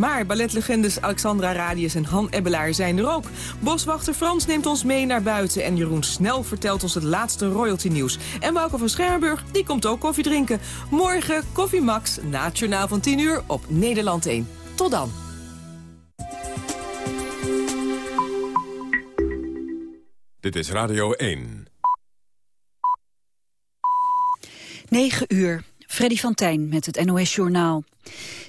Maar balletlegendes Alexandra Radius en Han Ebbelaar zijn er ook. Boswachter Frans neemt ons mee naar buiten... en Jeroen Snel vertelt ons het laatste royalty nieuws. En Wouter van Schermburg, die komt ook koffie drinken. Morgen Koffie Max, na het journaal van 10 uur op Nederland 1. Tot dan. Dit is Radio 1. 9 uur. Freddy van Tijn met het NOS-journaal.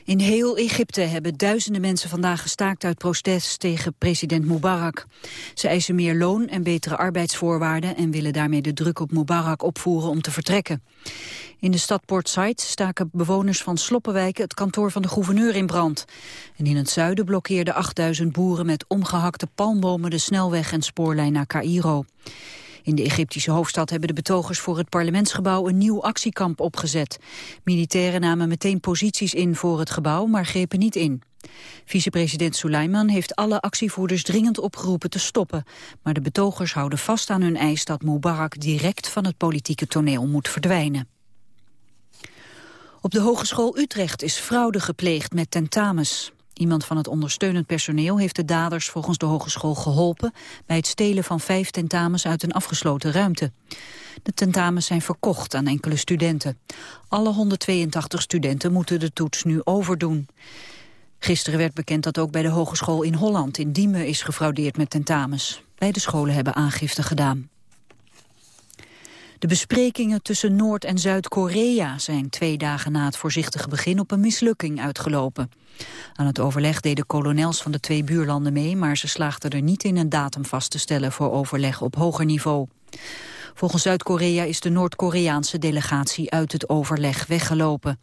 In heel Egypte hebben duizenden mensen vandaag gestaakt uit protest tegen president Mubarak. Ze eisen meer loon en betere arbeidsvoorwaarden en willen daarmee de druk op Mubarak opvoeren om te vertrekken. In de stad Port Said staken bewoners van Sloppenwijken het kantoor van de gouverneur in brand. En in het zuiden blokkeerden 8000 boeren met omgehakte palmbomen de snelweg en spoorlijn naar Cairo. In de Egyptische hoofdstad hebben de betogers voor het parlementsgebouw een nieuw actiekamp opgezet. Militairen namen meteen posities in voor het gebouw, maar grepen niet in. Vicepresident Suleiman heeft alle actievoerders dringend opgeroepen te stoppen. Maar de betogers houden vast aan hun eis dat Mubarak direct van het politieke toneel moet verdwijnen. Op de Hogeschool Utrecht is fraude gepleegd met tentamens. Iemand van het ondersteunend personeel heeft de daders volgens de hogeschool geholpen bij het stelen van vijf tentamens uit een afgesloten ruimte. De tentamens zijn verkocht aan enkele studenten. Alle 182 studenten moeten de toets nu overdoen. Gisteren werd bekend dat ook bij de hogeschool in Holland in Diemen is gefraudeerd met tentamens. Beide scholen hebben aangifte gedaan. De besprekingen tussen Noord- en Zuid-Korea zijn twee dagen na het voorzichtige begin op een mislukking uitgelopen. Aan het overleg deden kolonels van de twee buurlanden mee, maar ze slaagden er niet in een datum vast te stellen voor overleg op hoger niveau. Volgens Zuid-Korea is de Noord-Koreaanse delegatie uit het overleg weggelopen.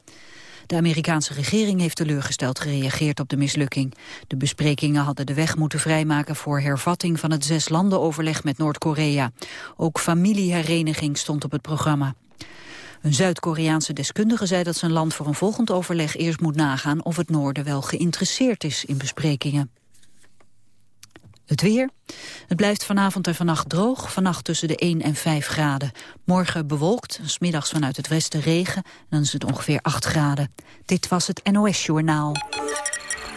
De Amerikaanse regering heeft teleurgesteld gereageerd op de mislukking. De besprekingen hadden de weg moeten vrijmaken voor hervatting van het zeslandenoverleg met Noord-Korea. Ook familiehereniging stond op het programma. Een Zuid-Koreaanse deskundige zei dat zijn land voor een volgend overleg eerst moet nagaan of het noorden wel geïnteresseerd is in besprekingen. Het weer. Het blijft vanavond en vannacht droog. Vannacht tussen de 1 en 5 graden. Morgen bewolkt. Smiddags vanuit het westen regen. En dan is het ongeveer 8 graden. Dit was het NOS Journaal.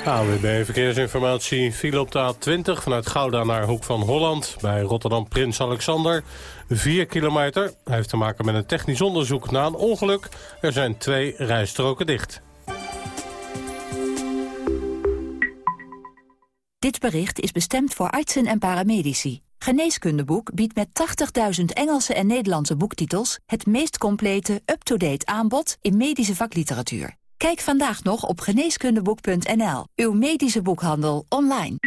AWB Verkeersinformatie viel op de A20 vanuit Gouda naar Hoek van Holland... bij Rotterdam Prins Alexander. 4 kilometer. Hij heeft te maken met een technisch onderzoek na een ongeluk. Er zijn twee rijstroken dicht. Dit bericht is bestemd voor artsen en paramedici. Geneeskundeboek biedt met 80.000 Engelse en Nederlandse boektitels... het meest complete, up-to-date aanbod in medische vakliteratuur. Kijk vandaag nog op geneeskundeboek.nl, uw medische boekhandel online.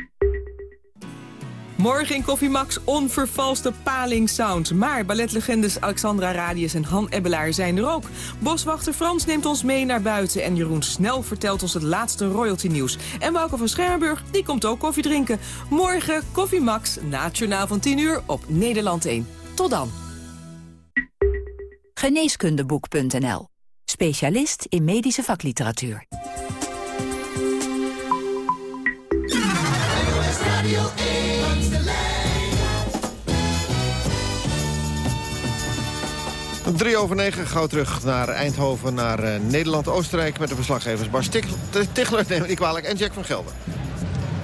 Morgen in Koffie Max onvervalste paling sound. Maar balletlegendes Alexandra Radius en Han Ebbelaar zijn er ook. Boswachter Frans neemt ons mee naar buiten... en Jeroen Snel vertelt ons het laatste royalty nieuws. En Wouke van Schermburg, die komt ook koffie drinken. Morgen Koffie Max, na van 10 uur op Nederland 1. Tot dan. Geneeskundeboek.nl. Specialist in medische vakliteratuur. Drie over negen, gauw terug naar Eindhoven, naar uh, Nederland-Oostenrijk... met de verslaggevers Bas Tichler, neem ik kwalijk, en Jack van Gelder.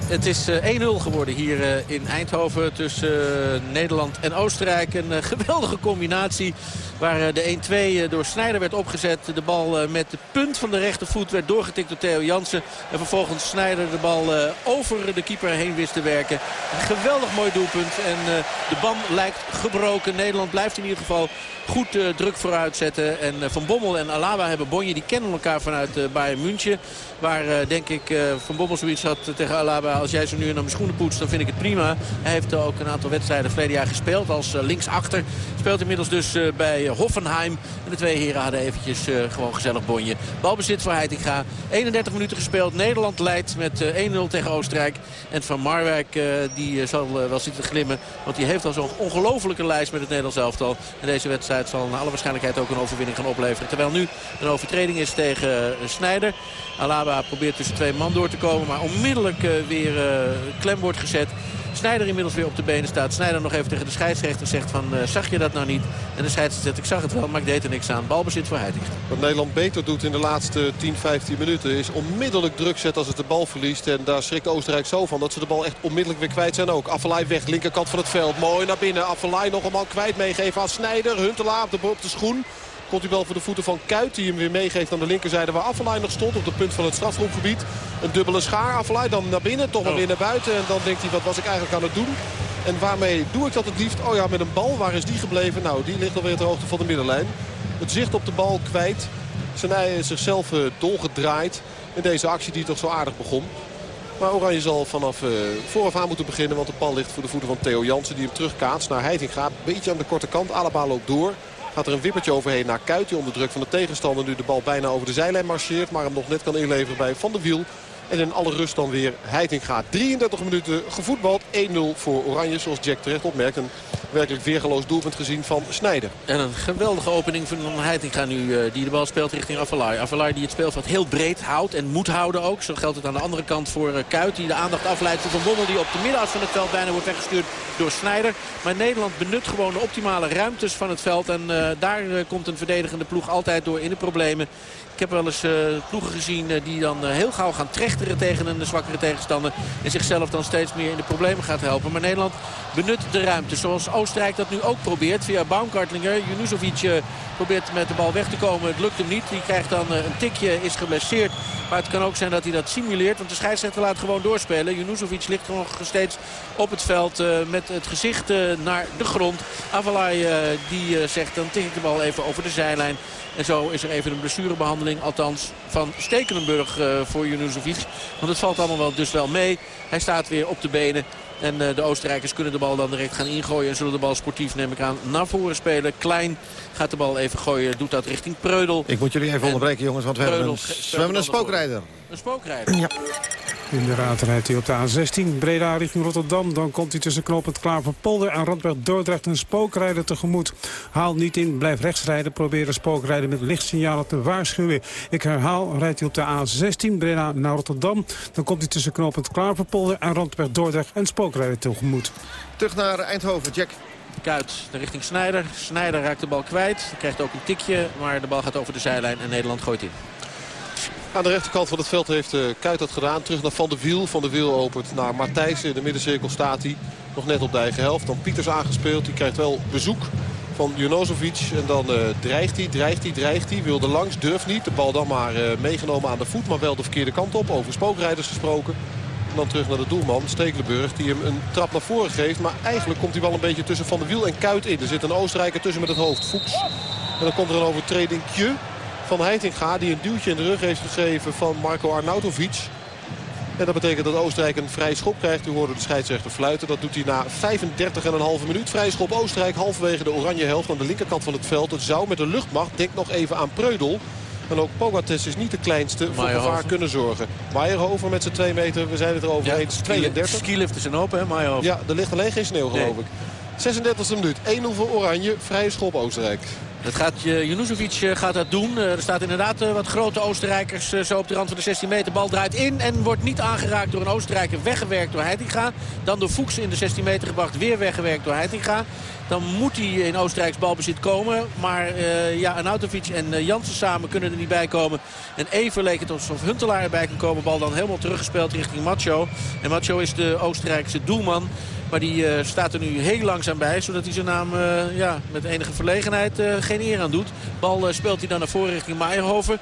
Het is 1-0 eh, geworden hier eh, in Eindhoven tussen Nederland en Oostenrijk. Een geweldige combinatie Waar eh, de 1-2 door Snijder werd opgezet. De bal eh, met de punt van de rechtervoet werd doorgetikt door Theo Jansen. En vervolgens Snijder de bal eh, over de keeper heen wist te werken. Geweldig mooi doelpunt. En de band lijkt gebroken. Nederland blijft in ieder geval goed druk vooruit zetten. En Van Bommel en Alaba hebben Bonje. Die kennen elkaar vanuit Bayern München. Waar denk ik Van Bommel zoiets had tegen Alaba. Als jij zo nu naar mijn schoenen poetst, dan vind ik het prima. Hij heeft ook een aantal wedstrijden verleden jaar gespeeld als linksachter. Speelt inmiddels dus bij Hoffenheim. En de twee heren hadden eventjes gewoon gezellig bonje. Balbezit voor Heitinga. 31 minuten gespeeld. Nederland leidt met uh, eh, 1-0 tegen Oostenrijk. En Van Marwijk die zal wel zitten glimmen. Want die heeft al zo'n ongelofelijke lijst met het Nederlands elftal. En deze wedstrijd zal naar alle waarschijnlijkheid ook een overwinning gaan opleveren. Terwijl nu een overtreding is tegen Snijder. Alaba probeert tussen twee man door te komen. Maar onmiddellijk weer klem wordt gezet. Snijder inmiddels weer op de benen staat. Snijder nog even tegen de scheidsrechter zegt van zag je dat nou niet? En de scheidsrechter zegt ik zag het wel, maar ik deed er niks aan. Balbezit voor Heitinga. Wat Nederland beter doet in de laatste 10, 15 minuten is onmiddellijk druk zetten als het de bal verliest. En daar schrikt Oostenrijk zo van dat ze de bal echt onmiddellijk weer kwijt zijn ook. Affelay weg, linkerkant van het veld. Mooi naar binnen. Affelay nog een man kwijt meegeven aan Snijder. Huntelaar de, op de schoen. Komt hij wel voor de voeten van Kuit. Die hem weer meegeeft aan de linkerzijde waar Affelay nog stond. Op de punt van het strafgroepgebied. Een dubbele schaar. Affelay dan naar binnen. Toch oh. weer naar buiten. En dan denkt hij wat was ik eigenlijk aan het doen. En waarmee doe ik dat het liefst? Oh ja, met een bal. Waar is die gebleven? Nou, die ligt alweer ter hoogte van de middenlijn. Het zicht op de bal kwijt. Zijn zichzelf uh, dolgedraaid in deze actie die toch zo aardig begon. Maar Oranje zal vanaf uh, vooraf aan moeten beginnen. Want de bal ligt voor de voeten van Theo Jansen. Die hem terugkaatst naar Heitinga. Beetje aan de korte kant. Alaba loopt door. Gaat er een wippertje overheen naar Kuit. Die onder druk van de tegenstander nu de bal bijna over de zijlijn marcheert. Maar hem nog net kan inleveren bij Van der Wiel. En in alle rust dan weer Heitinga. 33 minuten gevoetbald. 1-0 voor Oranje. Zoals Jack terecht opmerkt. Een werkelijk weergeloos doelpunt gezien van Snijder. En een geweldige opening van Heitinga nu. Uh, die de bal speelt richting Avalai. Avalai die het speelveld heel breed houdt. En moet houden ook. Zo geldt het aan de andere kant voor uh, Kuit. Die de aandacht afleidt voor Van Bommel. Die op de middenas van het veld bijna wordt weggestuurd door Snijder. Maar Nederland benut gewoon de optimale ruimtes van het veld. En uh, daar komt een verdedigende ploeg altijd door in de problemen. Ik heb wel eens uh, ploegen gezien uh, die dan uh, heel gauw gaan trechteren tegen een zwakkere tegenstander. En zichzelf dan steeds meer in de problemen gaat helpen. Maar Nederland benut de ruimte. Zoals Oostenrijk dat nu ook probeert. Via Baumkartlinger. Junuzovic probeert met de bal weg te komen. Het lukt hem niet. Die krijgt dan een tikje, is geblesseerd. Maar het kan ook zijn dat hij dat simuleert. Want de scheidsrechter laat gewoon doorspelen. Junuzovic ligt nog steeds op het veld met het gezicht naar de grond. Avalai die zegt dan tik ik de bal even over de zijlijn. En zo is er even een blessurebehandeling. Althans van Stekelenburg uh, voor Junuzovic. Want het valt allemaal wel, dus wel mee. Hij staat weer op de benen. En uh, de Oostenrijkers kunnen de bal dan direct gaan ingooien. En zullen de bal sportief, neem ik aan, naar voren spelen. Klein gaat de bal even gooien. Doet dat richting Preudel. Ik moet jullie even en onderbreken, jongens. Want we hebben een, we hebben een spookrijder. Een spookrijder? Ja. Inderdaad rijdt hij op de A16 Breda richting Rotterdam. Dan komt hij tussen knooppunt Klaverpolder en Randberg Dordrecht een spookrijder tegemoet. Haal niet in, blijf rechts rijden. Probeer de spookrijder met lichtsignalen te waarschuwen. Ik herhaal, rijdt hij op de A16 Breda naar Rotterdam. Dan komt hij tussen knooppunt Klaverpolder en Randberg Dordrecht een spookrijder tegemoet. Terug naar Eindhoven, Jack. Kuit richting Snijder. Snijder raakt de bal kwijt. Krijgt ook een tikje, maar de bal gaat over de zijlijn en Nederland gooit in. Aan de rechterkant van het veld heeft uh, Kuit dat gedaan. Terug naar Van de Wiel. Van de Wiel opent naar Matthijssen. In de middencirkel staat hij. Nog net op de eigen helft. Dan Pieters aangespeeld. Die krijgt wel bezoek van Junozovic. En dan uh, dreigt hij, dreigt hij, dreigt hij. Wilde langs, durft niet. De bal dan maar uh, meegenomen aan de voet. Maar wel de verkeerde kant op. Over spookrijders gesproken. En dan terug naar de doelman, Stekelenburg, die hem een trap naar voren geeft. Maar eigenlijk komt hij wel een beetje tussen Van de Wiel en Kuit in. Er zit een Oostenrijker tussen met het hoofd, Fuchs. En dan komt er een overtredingje van Heitinga. Die een duwtje in de rug heeft gegeven van Marco Arnautovic. En dat betekent dat Oostenrijk een vrij schop krijgt. U hoorde de scheidsrechter fluiten. Dat doet hij na 35,5 minuut. Vrij schop Oostenrijk halverwege de oranje helft aan de linkerkant van het veld. Het zou met de luchtmacht, denk nog even aan Preudel. En ook Pogates is niet de kleinste voor gevaar kunnen zorgen. Meijerhoven met zijn 2 meter, we zijn het erover ja, eens, 32. Skilift is een open, hè Meijerhoven? Ja, er ligt alleen geen sneeuw geloof ik. 36e minuut, 1-0 voor Oranje, vrije schop Oostenrijk. Het gaat, Junuzovic eh, gaat dat doen. Eh, er staat inderdaad eh, wat grote Oostenrijkers zo op de rand van de 16 meter. Bal draait in en wordt niet aangeraakt door een Oostenrijker. Weggewerkt door Heitinga. Dan door Fuchs in de 16 meter gebracht. Weer weggewerkt door Heitinga. Dan moet hij in Oostenrijks balbezit komen. Maar uh, ja, Anautovic en Jansen samen kunnen er niet bij komen. En even leek het alsof Huntelaar erbij kan komen. Bal dan helemaal teruggespeeld richting Macho. En Macho is de Oostenrijkse doelman. Maar die uh, staat er nu heel langzaam bij. Zodat hij zijn naam uh, ja, met enige verlegenheid uh, geen eer aan doet. Bal speelt hij dan naar voren richting Meijerhoven.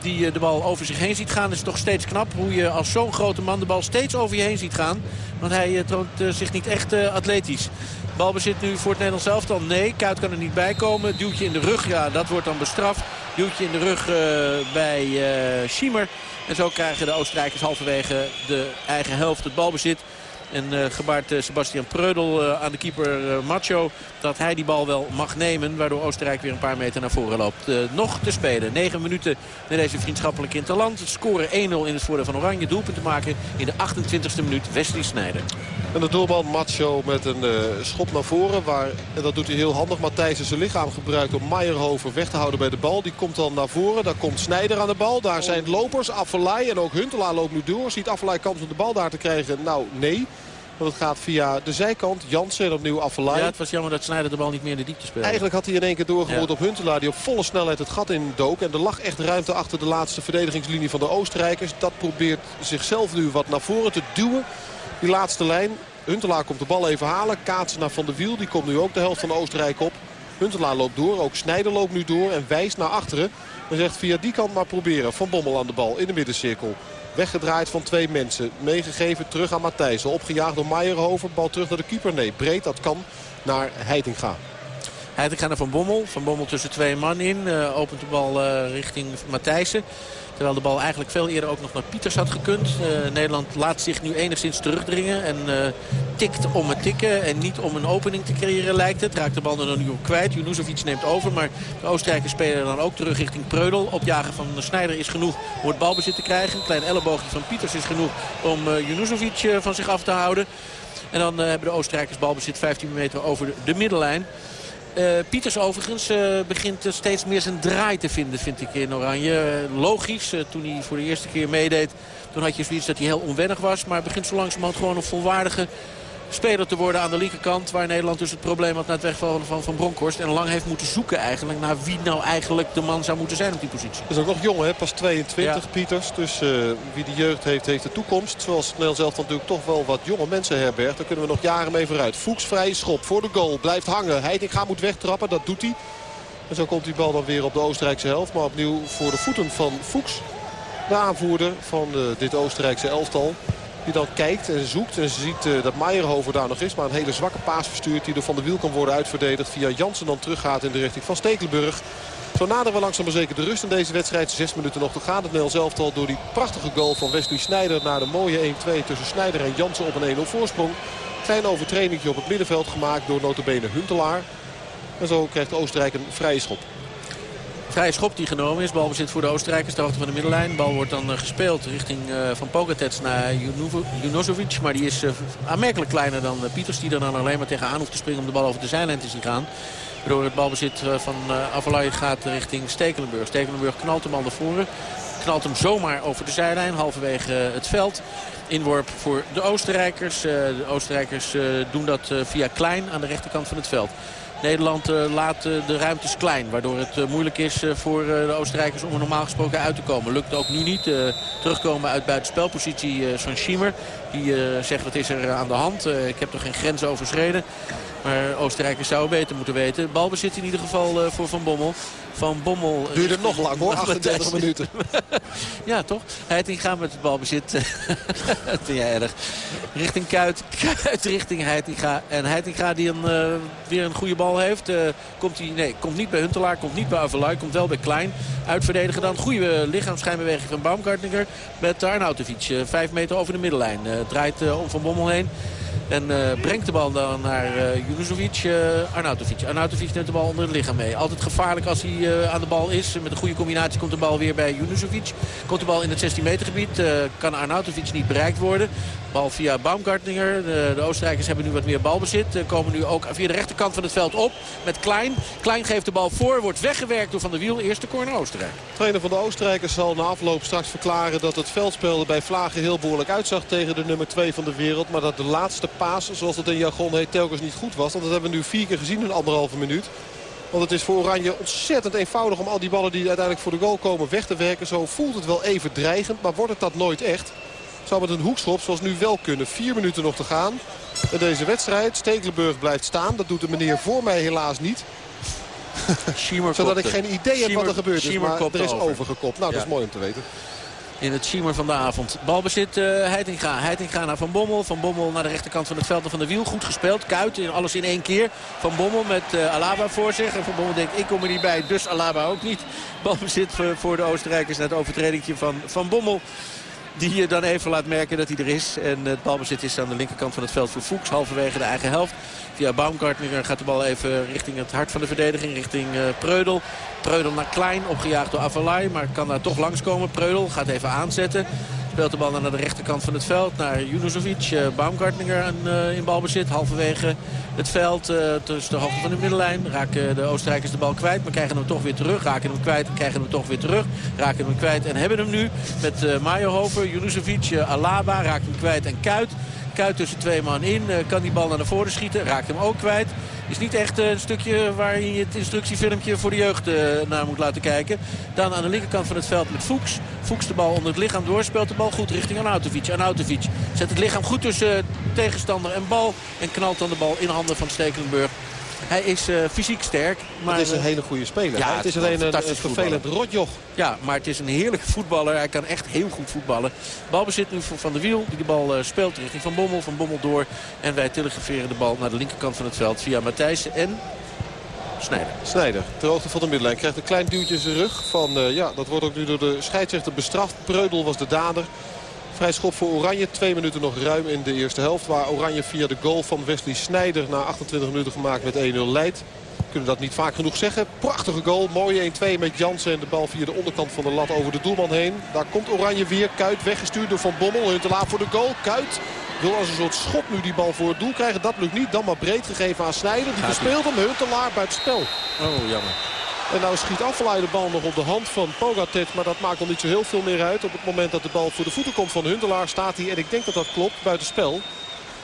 Die de bal over zich heen ziet gaan. Is toch steeds knap hoe je als zo'n grote man de bal steeds over je heen ziet gaan. Want hij toont zich niet echt atletisch. Balbezit nu voor het Nederlands elftal. Nee, Kuit kan er niet bij komen. Duwtje in de rug, ja, dat wordt dan bestraft. Duwtje in de rug bij Schiemer. En zo krijgen de Oostenrijkers halverwege de eigen helft het balbezit. En uh, gebaart uh, Sebastian Preudel uh, aan de keeper Macho dat hij die bal wel mag nemen. Waardoor Oostenrijk weer een paar meter naar voren loopt. nog te spelen. 9 minuten naar deze vriendschappelijke interland. Het scoren 1-0 in het voordeel van Oranje. Doelpunt te maken in de 28e minuut Wesley Snijder. En de doelman Macho met een schop naar voren. Waar, en dat doet hij heel handig. Matthijs zijn lichaam gebruikt om Meijerhoven weg te houden bij de bal. Die komt dan naar voren. Daar komt Snijder aan de bal. Daar zijn lopers. Affelay en ook Huntelaar loopt nu door. Ziet Affelay kans om de bal daar te krijgen? Nou, nee. Want het gaat via de zijkant. Jansen en opnieuw Affelay. Ja, het was jammer dat Snijder de bal niet meer in de diepte speelde. Eigenlijk had hij in één keer doorgehoord Ja. op Huntelaar. Die op volle snelheid het gat in dook. En er lag echt ruimte achter de laatste verdedigingslinie van de Oostenrijkers. Dat probeert zichzelf nu wat naar voren te duwen. Die laatste lijn. Huntelaar komt de bal even halen. Kaatsen naar Van der Wiel. Die komt nu ook de helft van Oostenrijk op. Huntelaar loopt door. Ook Snijder loopt nu door. En wijst naar achteren. En zegt via die kant maar proberen. Van Bommel aan de bal in de middencirkel. Weggedraaid van twee mensen. Meegegeven terug aan Matthijssen. Opgejaagd door Meijerhoven. Bal terug naar de keeper. Nee, breed. Dat kan naar Heitinga. Heitinga naar Van Bommel. Van Bommel tussen twee man in. eh, opent de bal eh, richting Matthijssen. Terwijl de bal eigenlijk veel eerder ook nog naar Pieters had gekund. Eh, Nederland laat zich nu enigszins terugdringen. En eh, tikt om het tikken. En niet om een opening te creëren lijkt het. Raakt de bal er nu ook kwijt. Junuzovic neemt over. Maar de Oostenrijkers spelen dan ook terug richting Preudel. Opjagen van Snijder is genoeg om het balbezit te krijgen. Een klein elleboogje van Pieters is genoeg om uh, van zich af te houden. En dan hebben de Oostenrijkers balbezit 15 meter over de middenlijn. Uh, Pieters overigens uh, begint steeds meer zijn draai te vinden, vind ik, in Oranje. Uh, logisch, toen hij voor de eerste keer meedeed, toen had je zoiets dat hij heel onwennig was. Maar begint zo langzamerhand gewoon een volwaardige speler te worden aan de linkerkant. Waar Nederland dus het probleem had na het wegvallen van Van Bronckhorst. En lang heeft moeten zoeken eigenlijk naar wie nou eigenlijk de man zou moeten zijn op die positie. Is ook nog jong, hè? pas 22 ja. Pieters. Dus uh, wie de jeugd heeft, heeft de toekomst. Zoals Nel zelf natuurlijk toch wel wat jonge mensen herbergt. Daar kunnen we nog jaren mee vooruit. Fuchs vrije schop voor de goal. Blijft hangen. Heitinga moet wegtrappen, dat doet hij. En zo komt die bal dan weer op de Oostenrijkse helft. Maar opnieuw voor de voeten van Fuchs. De aanvoerder van uh, dit Oostenrijkse elftal. Die dan kijkt en zoekt en ziet uh, dat Meijerhoven daar nog is. Maar een hele zwakke paas verstuurt die door Van der Wiel kan worden uitverdedigd. Via Jansen dan teruggaat in de richting van Stekelenburg. Zo naderen we langzaam maar zeker de rust in deze wedstrijd. Zes minuten nog te gaan. Het Nederlands elftal door die prachtige goal van Wesley Sneijder... naar de mooie 1-2 tussen Sneijder en Jansen op een 1-0 voorsprong. Klein overtredingje op het middenveld gemaakt door notabene Huntelaar. En zo krijgt Oostenrijk een vrije schop. Vrije schop die genomen is. Balbezit voor de Oostenrijkers ter hoogte van de middenlijn. De bal wordt dan uh, gespeeld richting uh, Van Pogatetz naar Junozovic. Maar die is uh, aanmerkelijk kleiner dan Pieters. Die er dan alleen maar tegenaan hoeft te springen om de bal over de zijlijn te zien gaan. Waardoor het balbezit van Avalai gaat richting Stekelenburg. Stekelenburg knalt de bal naar voren. Knalt hem zomaar over de zijlijn. Halverwege het veld. Inworp voor de Oostenrijkers. de Oostenrijkers doen dat via Klein aan de rechterkant van het veld. Nederland uh, laat uh, de ruimtes klein. Waardoor het uh, moeilijk is voor de Oostenrijkers om er normaal gesproken uit te komen. Lukt ook nu niet. terugkomen uit buitenspelpositie van Schiemer. Die zegt wat is er aan de hand. ik heb toch geen grens overschreden. Maar Oostenrijkers zouden beter moeten weten. Balbezit in ieder geval voor Van Bommel. Van Bommel... Duurde nog lang hoor, 38 minuten. ja, toch? Heiting gaat met het balbezit. dat vind jij erg. Richting Kuit. Kuit richting Heitinga. En Heitinga die een, uh, weer een goede bal heeft. Uh, komt, hij, nee, komt niet bij Huntelaar. Komt niet bij Avalai. Komt wel bij Klein. Uitverdedigen dan. Goede lichaamschijnbeweging van Baumgartner. Met Arnautovic. Uh, vijf meter over de middenlijn. draait om Van Bommel heen. En uh, brengt de bal dan naar uh, Arnautovic. Arnautovic neemt de bal onder het lichaam mee. Altijd gevaarlijk als hij aan de bal is. Met een goede combinatie komt de bal weer bij Junuzovic. Komt de bal in het 16 meter gebied. kan Arnautovic niet bereikt worden. Bal via Baumgartner. De, Oostenrijkers hebben nu wat meer balbezit. komen nu ook via de rechterkant van het veld op met Klein. Klein geeft de bal voor. Wordt weggewerkt door Van der Wiel. Eerste corner Oostenrijk. Trainer van de Oostenrijkers zal na afloop straks verklaren dat het veldspel bij Vlagen heel behoorlijk uitzag tegen de nummer 2 van de wereld. Maar dat de laatste paas, zoals het in jargon heet, telkens niet goed was. Want dat hebben we nu vier keer gezien in anderhalve minuut. Want het is voor Oranje ontzettend eenvoudig om al die ballen die uiteindelijk voor de goal komen weg te werken. Zo voelt het wel even dreigend, maar wordt het dat nooit echt. Zou met een hoekschop zoals nu wel kunnen. Vier minuten nog te gaan in deze wedstrijd. Stekelenburg blijft staan. Dat doet de meneer voor mij helaas niet. Zodat ik geen idee heb wat er gebeurt is. Maar er is over. overgekopt. Nou, dat is mooi om te weten in het schiemer van de avond. Balbezit uh, Heitinga. Heitinga naar Van Bommel. Van Bommel naar de rechterkant van het veld en van de wiel. Goed gespeeld. Kuit in alles in één keer. Van Bommel met uh, Alaba voor zich. En Van Bommel denkt ik kom er niet bij. Dus Alaba ook niet. Balbezit voor, voor de Oostenrijkers. Net overtredingje van Van Bommel. Die je dan even laat merken dat hij er is. En het balbezit is aan de linkerkant van het veld voor Fuchs. Halverwege de eigen helft. Via Baumgartner gaat de bal even richting het hart van de verdediging. Richting uh, Preudel. Preudel naar Klein. Opgejaagd door Avalai. Maar kan daar toch langskomen. Preudel gaat even aanzetten. Speelt de bal naar de rechterkant van het veld. Naar Junuzovic. Uh, Baumgartner uh, in balbezit. Halverwege het veld. Tussen de hoogte van de middenlijn. Raken de Oostenrijkers de bal kwijt. Maar krijgen hem toch weer terug. Raken hem kwijt. Krijgen hem toch weer terug. Raken hem kwijt. En hebben hem nu met uh, Meijerhofer. Alaba. Raakt hem kwijt. En Kuit. Kuit tussen twee man in. kan die bal naar voren schieten. Raakt hem ook kwijt. Is niet echt een stukje waar je het instructiefilmpje voor de jeugd naar moet laten kijken. Dan aan de linkerkant van het veld met Fuchs. Fuchs de bal onder het lichaam door. Speelt de bal goed richting Arnautovic. Arnautovic zet het lichaam goed tussen tegenstander en bal. En knalt dan de bal in handen van Stekelenburg. Hij is uh, fysiek sterk. Maar het is een hele goede speler. Ja, het is alleen een, een vervelend rotjoch. Ja, maar het is een heerlijke voetballer. Hij kan echt heel goed voetballen. Balbezit nu Van de Wiel. Die de bal uh, speelt richting Van Bommel. Van Bommel door. En wij telegraferen de bal naar de linkerkant van het veld via Matthijssen en Snijder. Snijder, ter hoogte van de middenlijn. Krijgt een klein duwtje in zijn rug. Van, uh, ja, dat wordt ook nu door de scheidsrechter bestraft. Preudel was de dader. Vrij schop voor Oranje. Twee minuten nog ruim in de eerste helft. Waar Oranje via de goal van Wesley Snijder na 28 minuten gemaakt met 1-0 leidt. Kunnen dat niet vaak genoeg zeggen. Prachtige goal. Mooie 1-2 met Jansen. En de bal via de onderkant van de lat over de doelman heen. Daar komt Oranje weer. Kuit weggestuurd door Van Bommel. Huntelaar voor de goal. Kuit wil als een soort schot nu die bal voor het doel krijgen. Dat lukt niet. Dan maar breed gegeven aan Snijder. Die verspeelt hem. Huntelaar buiten spel. Oh, jammer. En nou schiet Affelay de bal nog op de hand van Pogatet. Maar dat maakt nog niet zo heel veel meer uit. Op het moment dat de bal voor de voeten komt van Huntelaar staat hij. En ik denk dat dat klopt. Buiten spel.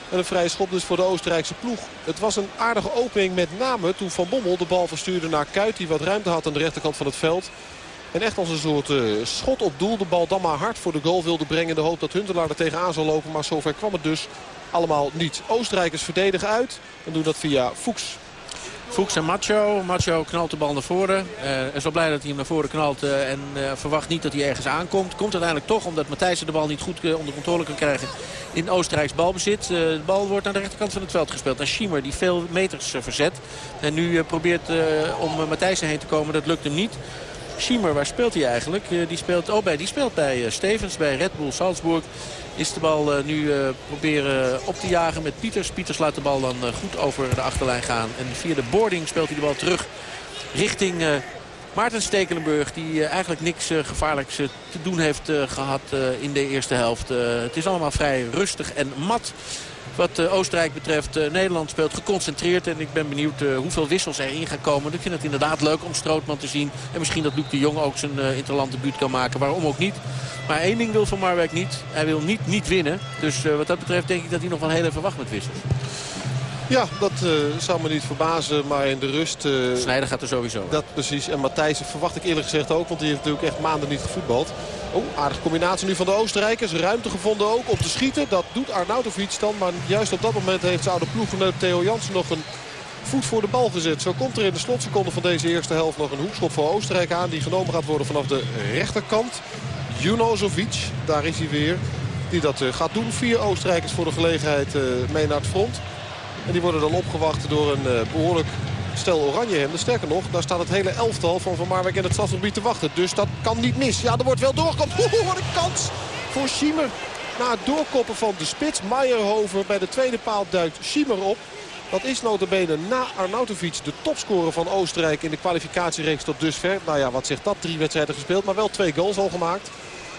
En een vrije schop dus voor de Oostenrijkse ploeg. Het was een aardige opening met name toen Van Bommel de bal verstuurde naar Kuit. Die wat ruimte had aan de rechterkant van het veld. En echt als een soort uh, schot op doel de bal dan maar hard voor de goal wilde brengen. In de hoop dat Huntelaar er tegenaan zou lopen. Maar zover kwam het dus allemaal niet. Oostenrijkers verdedigen uit. En doen dat via Fuchs. Fuchs en Macho. Macho knalt de bal naar voren. Uh, is wel blij dat hij hem naar voren knalt. Uh, en uh, verwacht niet dat hij ergens aankomt. Komt uiteindelijk toch omdat Matthijssen de bal niet goed onder controle kan krijgen in Oostenrijks balbezit. de bal wordt aan de rechterkant van het veld gespeeld. Aan Schiemer die veel meters verzet. En nu probeert om Matthijssen heen te komen. Dat lukt hem niet. Schiemer, waar speelt hij eigenlijk? die, speelt, oh, bij, die speelt bij Stevens, bij Red Bull Salzburg is de bal uh, nu uh, proberen op te jagen met Pieters. Pieters laat de bal dan uh, goed over de achterlijn gaan. En via de boarding speelt hij de bal terug richting Maarten Stekelenburg. Die eigenlijk niks gevaarlijks te doen heeft gehad in de eerste helft. het is allemaal vrij rustig en mat. Wat uh, Oostenrijk betreft, uh, Nederland speelt geconcentreerd. En ik ben benieuwd uh, hoeveel wissels erin gaan komen. Ik vind het inderdaad leuk om Strootman te zien. En misschien dat Luc de Jong ook zijn interland debuut kan maken. Waarom ook niet. Maar één ding wil Van Marwijk niet. Hij wil niet, niet winnen. Dus wat dat betreft denk ik dat hij nog wel heel even wacht met wissels. Ja, dat uh, zou me niet verbazen. Maar in de rust... Uh, Snijder gaat er sowieso. Dat precies. En Matthijs verwacht ik eerlijk gezegd ook. Want die heeft natuurlijk echt maanden niet gevoetbald. Oh, aardige combinatie nu van de Oostenrijkers. Ruimte gevonden ook om te schieten. Dat doet Arnautovic dan. Maar juist op dat moment heeft zijn oude ploeggenoot Theo Jansen nog een voet voor de bal gezet. Zo komt er in de slotseconde van deze eerste helft nog een hoekschop voor Oostenrijk aan. Die genomen gaat worden vanaf de rechterkant. Junozovic, daar is hij weer. Die dat uh, gaat doen. Vier Oostenrijkers voor de gelegenheid uh, mee naar het front. En die worden dan opgewacht door een uh, behoorlijk stel oranje hemden. Sterker nog, daar staat het hele elftal van Van Marwijk in het strafgebied te wachten. Dus dat kan niet mis. Ja, er wordt wel doorgekomen. Oeh, wat een kans voor Schiemer. Na het doorkoppen van de spits. Meijerhover bij de tweede paal duikt Schiemer op. Dat is notabene na Arnautovic de topscorer van Oostenrijk in de kwalificatiereeks tot dusver. Nou ja, wat zegt dat? Drie wedstrijden gespeeld, maar wel twee goals al gemaakt.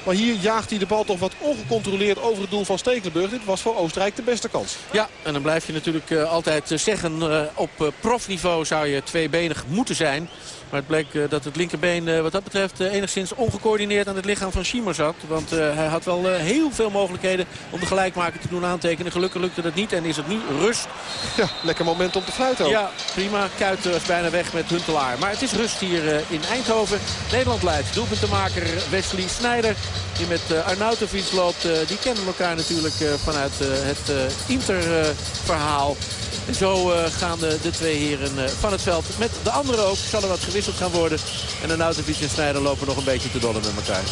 Maar hier jaagt hij de bal toch wat ongecontroleerd over het doel van Stekelenburg. Dit was voor Oostenrijk de beste kans. Ja, en dan blijf je natuurlijk uh, altijd zeggen... Uh, op profniveau zou je tweebenig moeten zijn. Maar het bleek uh, dat het linkerbeen uh, wat dat betreft uh, enigszins ongecoördineerd aan het lichaam van Schiemer zat. Want hij had wel heel veel mogelijkheden om de gelijkmaker te doen aantekenen. Gelukkig lukte dat niet en is het nu rust. Ja, lekker moment om te fluiten ook. Ja, prima. Kuit is bijna weg met Huntelaar. Maar het is rust hier in Eindhoven. Nederland leidt. Doelpuntenmaker Wesley Snijder. Die met Arnautovic loopt. die kennen elkaar natuurlijk vanuit het Inter-verhaal. En zo gaan de, de, twee heren van het veld. Met de anderen ook zal er wat gewisseld gaan worden. En de Nautovic en Snijder lopen nog een beetje te dollen met elkaar.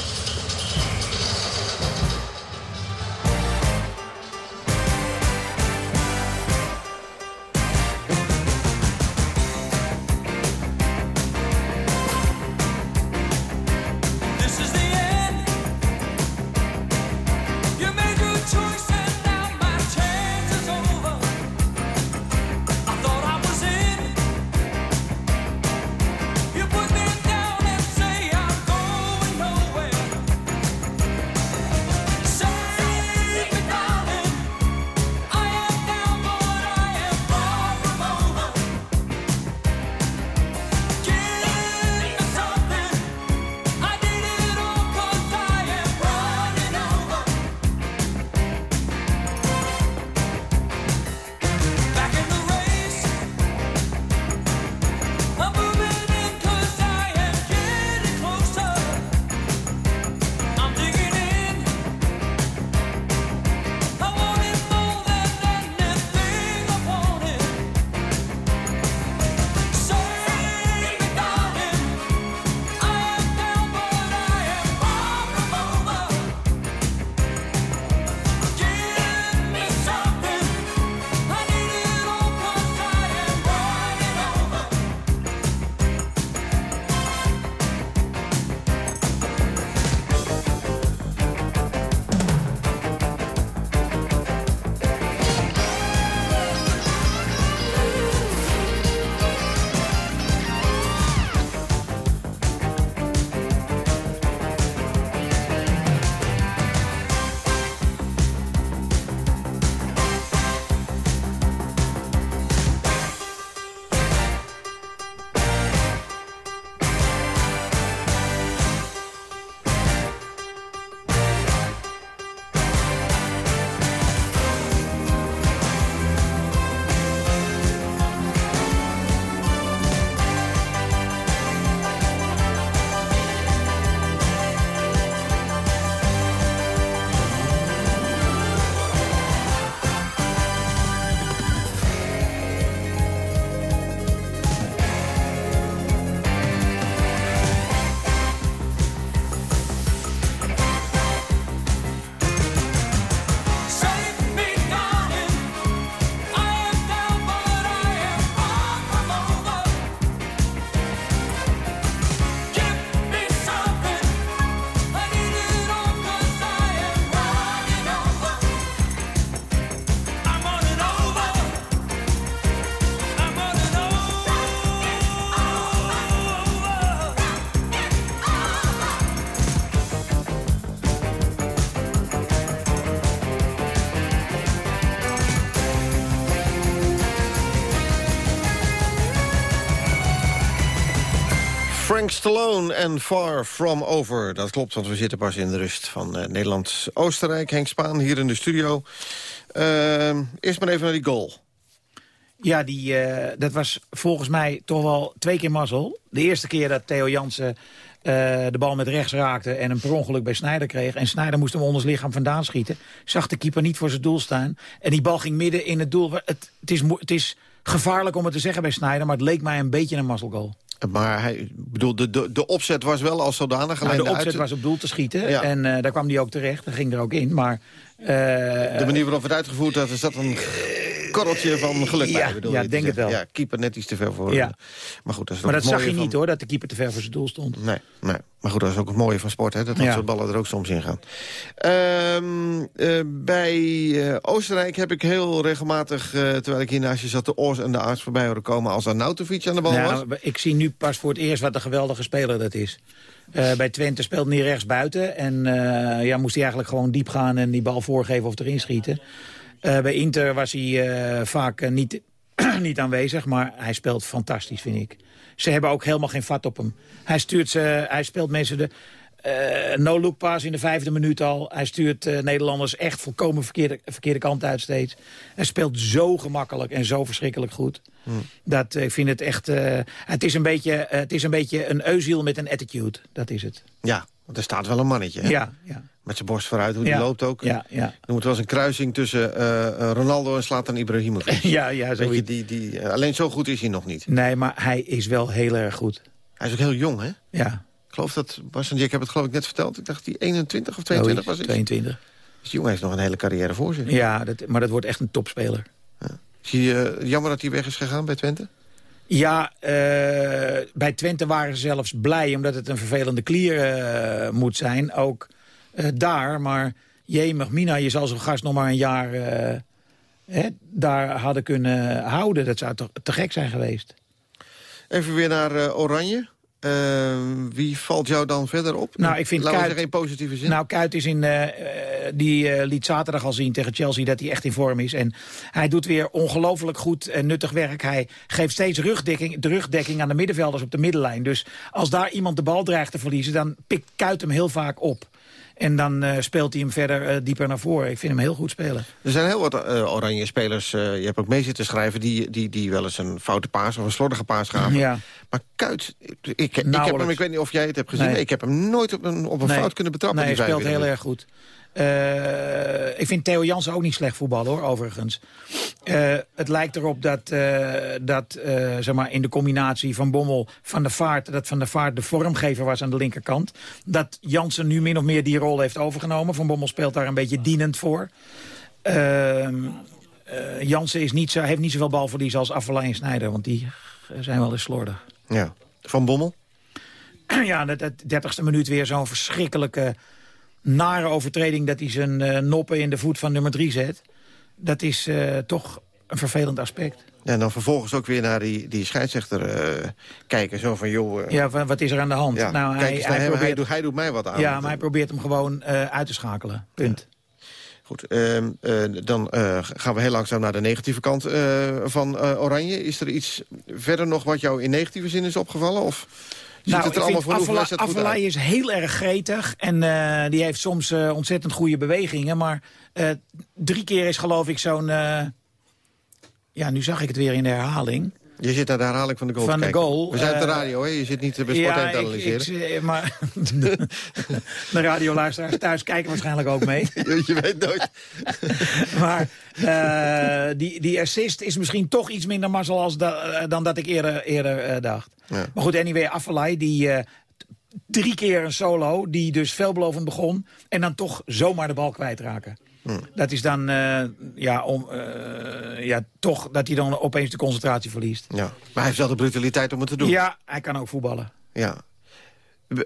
Stallone en Far From Over. Dat klopt, want we zitten pas in de rust van uh, Nederland-Oostenrijk. Henk Spaan hier in de studio. Uh, eerst maar even naar die goal. Ja, die, uh, dat was volgens mij toch wel twee keer mazzel. De eerste keer dat Theo Jansen de bal met rechts raakte... en een per ongeluk bij Snijder kreeg. En Snijder moest hem onder zijn lichaam vandaan schieten. Zag de keeper niet voor zijn doel staan. En die bal ging midden in het doel. Het, het, is, het is gevaarlijk om het te zeggen bij Snijder... maar het leek mij een beetje een mazzelgoal. Maar hij, bedoel, de, de, de opzet was wel als zodanig. Nou, de opzet was op doel te schieten. Ja. En uh, daar kwam hij ook terecht. Dat ging er ook in. Maar, uh, de manier waarop het uitgevoerd had, is dat een korreltje van geluk ja, bedoel ja, je denk het wel. Ja, keeper net iets te ver voor. Ja. Maar goed, dat, is maar dat zag je van... niet hoor, dat de keeper te ver voor zijn doel stond. Nee, nee. Maar goed, dat is ook het mooie van sport, hè, dat dat Ja. soort ballen er ook soms in gaan. Ehm, eh, bij eh, Oostenrijk heb ik heel regelmatig, eh, terwijl ik hier naast je zat... de oors en de aards voorbij horen komen als Arnautovic aan de bal was. Nou, ik zie nu pas voor het eerst wat een geweldige speler dat is. Eh, bij Twente speelde hij rechts buiten. En eh, ja, moest hij eigenlijk gewoon diep gaan en die bal voorgeven of erin schieten. Eh, bij Inter was hij eh, vaak eh, niet, niet aanwezig, maar hij speelt fantastisch, vind ik. Ze hebben ook helemaal geen vat op hem. Hij, stuurt ze, hij speelt mensen de no-look pass in de vijfde minuut al. Hij stuurt Nederlanders echt volkomen verkeerde, verkeerde kant uit steeds. Hij speelt zo gemakkelijk en zo verschrikkelijk goed. Dat, ik vind het echt... eh, het, is een beetje, eh, het is een beetje een Eusiel met een attitude. Dat is het. Ja, want er staat wel een mannetje. Hè? Ja, ja. Met zijn borst vooruit, hoe Ja. die loopt ook. Ja, ja. Noem het wel eens een kruising tussen eh, Ronaldo en Zlatan Ibrahimovic. Ja, ja, je, zoiets. die, die, alleen zo goed is hij nog niet. Nee, maar hij is wel heel erg goed. Hij is ook heel jong, hè? Ja, Ik geloof dat, Bas en ik heb het geloof ik net verteld. Ik dacht die 21 of 22 was hij. 22. Dus die jongen heeft nog een hele carrière voor zich. Ja, dat, maar dat wordt echt een topspeler. Zie je jammer dat hij weg is gegaan bij Twente? Ja, eh, bij Twente waren ze zelfs blij... omdat het een vervelende klier eh, moet zijn. Ook eh, daar, maar jemig, Mina, je zal zo'n gast nog maar een jaar... hè, daar hadden kunnen houden. Dat zou toch te gek zijn geweest. Even weer naar Oranje. Eh, wie valt jou dan verder op? Nou, ik vind Laten Kuyt- zeggen in positieve zin. Nou, Kuit is in, eh, eh, die liet zaterdag al zien tegen Chelsea dat hij echt in vorm is. En hij doet weer ongelooflijk goed en nuttig werk. Hij geeft steeds rugdekking, rugdekking aan de middenvelders op de middenlijn. Dus als daar iemand de bal dreigt te verliezen, dan pikt Kuit hem heel vaak op. En dan eh, speelt hij hem verder eh, dieper naar voren. Ik vind hem heel goed spelen. Er zijn heel wat eh, oranje spelers, je hebt ook mee zitten schrijven... Die, die, die wel eens een foute paas of een slordige paas gaven. Ja. Maar Kuit, ik, ik, heb hem, ik weet niet of jij het hebt gezien... Nee. ik heb hem nooit op een, op een Nee. fout kunnen betrappen. Nee, die hij speelt 45 heel erg goed. Eh, ik vind Theo Jansen ook niet slecht voetballen, hoor, overigens. Eh, het lijkt erop dat, eh, dat zeg maar in de combinatie van Bommel, Van der Vaart... dat Van der Vaart de vormgever was aan de linkerkant. Dat Jansen nu min of meer die rol heeft overgenomen. Van Bommel speelt daar een beetje dienend voor. Ehm, eh, Jansen is niet zo, heeft niet zoveel balverlies als Affelay en Snijder... want die zijn wel eens slordig. Ja. Van Bommel? ja, dat 30ste minuut weer zo'n verschrikkelijke nare overtreding... dat hij zijn eh, noppen in de voet van nummer 3 zet. Dat is eh, toch een vervelend aspect. En dan vervolgens ook weer naar die, die scheidsrechter eh, kijken. Zo van, joh... Ja, van, wat is er aan de hand? ja, nou, hij, hij hem, hij, probeert, doet, hij doet mij wat aan. ja, maar hij probeert hem gewoon uit te schakelen. Punt. Goed, ehm, eh, dan gaan we heel langzaam naar de negatieve kant van Oranje. Is er iets verder nog wat jou in negatieve zin is opgevallen? Of Nou, het er allemaal voor Afela- is heel erg gretig. En eh, die heeft soms eh, ontzettend goede bewegingen. Maar eh, drie keer is geloof ik zo'n... ja, nu zag ik het weer in de herhaling. Je zit naar de herhaling van de goal Van te de goal, We zijn op de eh, radio, hè? Je zit niet bij sport aan het ik, analyseren. ik, maar de, de radioluisteraars thuis kijken waarschijnlijk ook mee. je, weet nooit. Maar eh, die, die assist is misschien toch iets minder mazzel als da- eh, dan dat ik eerder, eerder eh, dacht. Ja. Maar goed, anyway, Affelay, die eh, drie keer een solo... die dus veelbelovend begon... en dan toch zomaar de bal kwijtraken. Dat is dan eh, ja, om, eh, ja, toch dat hij dan opeens de concentratie verliest. Ja. Maar hij heeft wel de brutaliteit om het te doen. Ja, hij kan ook voetballen. Ja.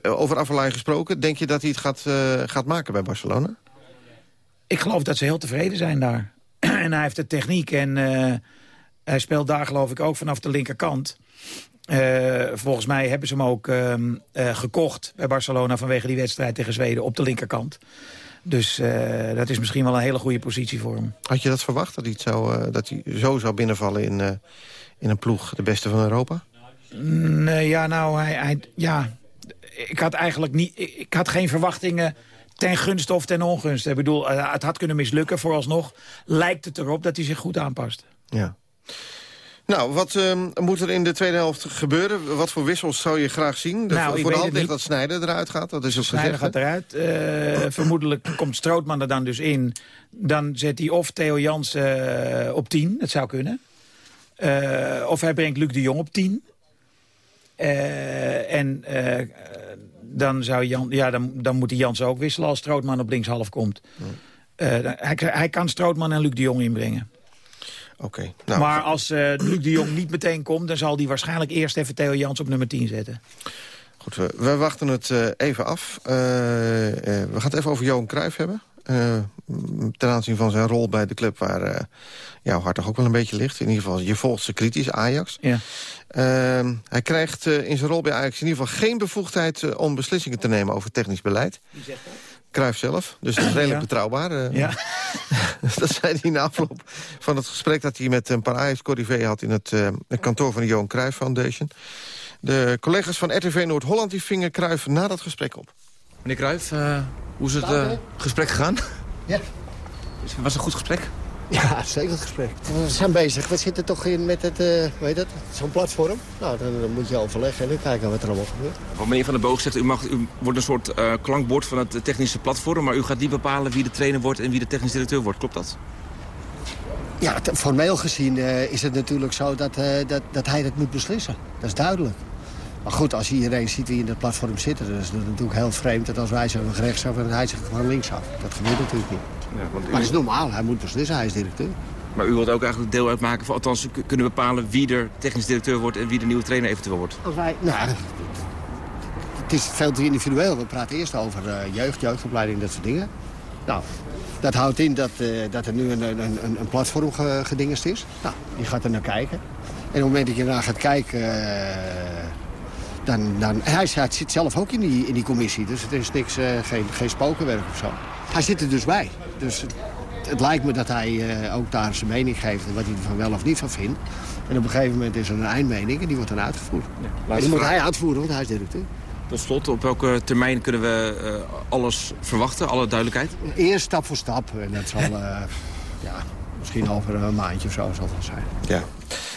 Over Affelay gesproken, denk je dat hij het gaat, eh, gaat maken bij Barcelona? Ik geloof dat ze heel tevreden zijn daar. en hij heeft de techniek en eh, hij speelt daar geloof ik ook vanaf de linkerkant. Eh, volgens mij hebben ze hem ook ehm, eh, gekocht bij Barcelona... vanwege die wedstrijd tegen Zweden op de linkerkant. Dus eh, dat is misschien wel een hele goede positie voor hem. Had je dat verwacht, dat hij, zou, eh, dat hij zo zou binnenvallen in, eh, in een ploeg, de beste van Europa? Nee, ja, nou, hij, hij, ja, ik had eigenlijk niet, ik had geen verwachtingen ten gunste of ten ongunste. Ik bedoel, het had kunnen mislukken. Vooralsnog lijkt het erop dat hij zich goed aanpast. Ja. Nou, wat uh, moet er in de tweede helft gebeuren? Wat voor wissels zou je graag zien? De, nou, voor de hand ligt dat Snijder eruit gaat. Dat is ook Snijder gaat eruit. Uh, vermoedelijk komt Strootman er dan dus in. Dan zet hij of Theo Jansen uh, op 10. Dat zou kunnen. Uh, of hij brengt Luc de Jong op 10. en dan, zou Jan, ja, dan, dan moet hij Jansen ook wisselen als Strootman op linkshalf komt. hij, hij kan Strootman en Luc de Jong inbrengen. Oké. nou, maar als uh, Luc de Jong niet meteen komt... dan zal hij waarschijnlijk eerst even Theo Jans op nummer 10 zetten. Goed, we, we wachten het uh, even af. Uh, we gaan het even over Johan Cruijff hebben. ten aanzien van zijn rol bij de club waar jouw hart toch ook wel een beetje ligt. In ieder geval, je volgt ze kritisch, Ajax. Ja. hij krijgt in zijn rol bij Ajax in ieder geval geen bevoegdheid... om beslissingen te nemen over technisch beleid. Wie zegt dat? Cruijff zelf. Dus dat is redelijk ja. betrouwbaar. Uh, ja. dat zei hij na afloop van het gesprek dat hij met een paar ajax had... in het, uh, het, kantoor van de Johan Cruijff Foundation. De collega's van RTV Noord-Holland die vingen Cruijff na dat gesprek op. Meneer Cruijff, uh, hoe is het gesprek gegaan? Ja. Was het een goed gesprek? Ja, zeker het gesprek. We zijn bezig. We zitten toch in met het, uh, weet het, zo'n platform. Nou, dan, dan, moet je overleggen en dan kijken wat er allemaal gebeurt. Wat meneer Van der Boog zegt, u, mag, u wordt een soort uh, klankbord van het technische platform... maar u gaat niet bepalen wie de trainer wordt en wie de technisch directeur wordt. Klopt dat? Ja, formeel gezien uh, is het natuurlijk zo dat, dat, dat hij dat moet beslissen. Dat is duidelijk. Maar goed, als iedereen ziet wie in dat platform zit... dan is het natuurlijk heel vreemd dat als wij zeggen rechtsaf en hij zegt van linksaf. Dat gebeurt natuurlijk niet. Ja, want u... Maar het is normaal, hij moet beslissen, hij is directeur. Maar u wilt ook eigenlijk deel uitmaken van, althans kunnen bepalen wie er technisch directeur wordt en wie de nieuwe trainer eventueel wordt? Als wij, nou, het is veel te individueel. We praten eerst over uh, jeugd, jeugdopleiding, dat soort dingen. Nou, dat houdt in dat, uh, dat er nu een, een, een, platform ge, gedingest is. Nou, die gaat er naar kijken. En op het moment dat je naar gaat kijken... Uh, dan, dan, hij, hij zit zelf ook in die, in die commissie, dus het is niks, geen, geen spokenwerk of zo. Hij zit er dus bij. Dus het, het lijkt me dat hij uh, ook daar zijn mening geeft... en wat hij er van wel of niet van vindt. En op een gegeven moment is er een eindmening en die wordt dan uitgevoerd. Ja, en die moet hij uitvoeren, want hij is directeur. Tot slot, op welke termijn kunnen we uh, alles verwachten, alle duidelijkheid? Eerst stap voor stap. En dat zal uh, ja, misschien over een maandje of zo zal dat zijn. Ja.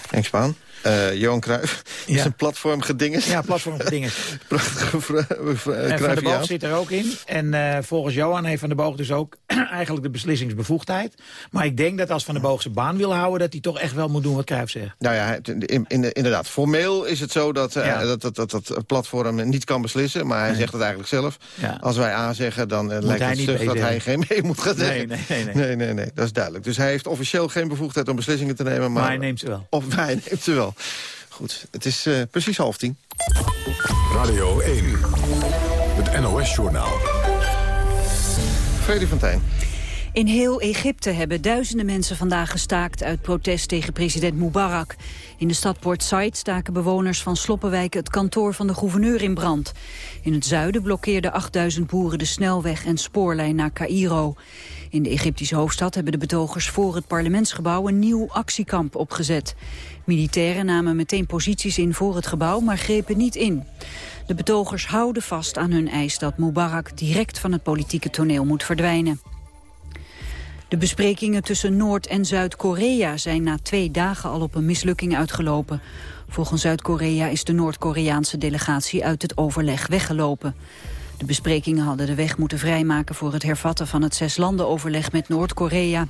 Henk Spaan. Uh, Johan Cruijff ja. is een platform gedinges. Ja, platform gedinges. Prachtige En Van der Boog zit er ook in. En uh, volgens Johan heeft Van der Boog dus ook eigenlijk de beslissingsbevoegdheid. Maar ik denk dat als Van der Boog zijn baan wil houden... dat hij toch echt wel moet doen wat Cruijff zegt. Nou ja, in, in, inderdaad. Formeel is het zo dat, uh, ja. dat, dat, dat, dat platform niet kan beslissen. Maar hij nee. zegt het eigenlijk zelf. Ja. Als wij A zeggen, dan lijkt het stuk dat hij geen mee moet gaan zeggen. Nee nee, nee, nee, nee, nee. Dat is duidelijk. Dus hij heeft officieel geen bevoegdheid om beslissingen te nemen. Maar, maar hij neemt ze wel. Of hij neemt ze wel. Goed, het is uh, precies half tien. Radio 1, het NOS-journaal. Freddy van Tijn. In heel Egypte hebben duizenden mensen vandaag gestaakt uit protest tegen president Mubarak. In de stad Port Said staken bewoners van Sloppenwijk het kantoor van de gouverneur in brand. In het zuiden blokkeerden 8000 boeren de snelweg en spoorlijn naar Cairo. In de Egyptische hoofdstad hebben de betogers voor het parlementsgebouw een nieuw actiekamp opgezet. Militairen namen meteen posities in voor het gebouw, maar grepen niet in. De betogers houden vast aan hun eis dat Mubarak direct van het politieke toneel moet verdwijnen. De besprekingen tussen Noord- en Zuid-Korea zijn na twee dagen al op een mislukking uitgelopen. Volgens Zuid-Korea is de Noord-Koreaanse delegatie uit het overleg weggelopen. De besprekingen hadden de weg moeten vrijmaken voor het hervatten van het zeslandenoverleg met Noord-Korea.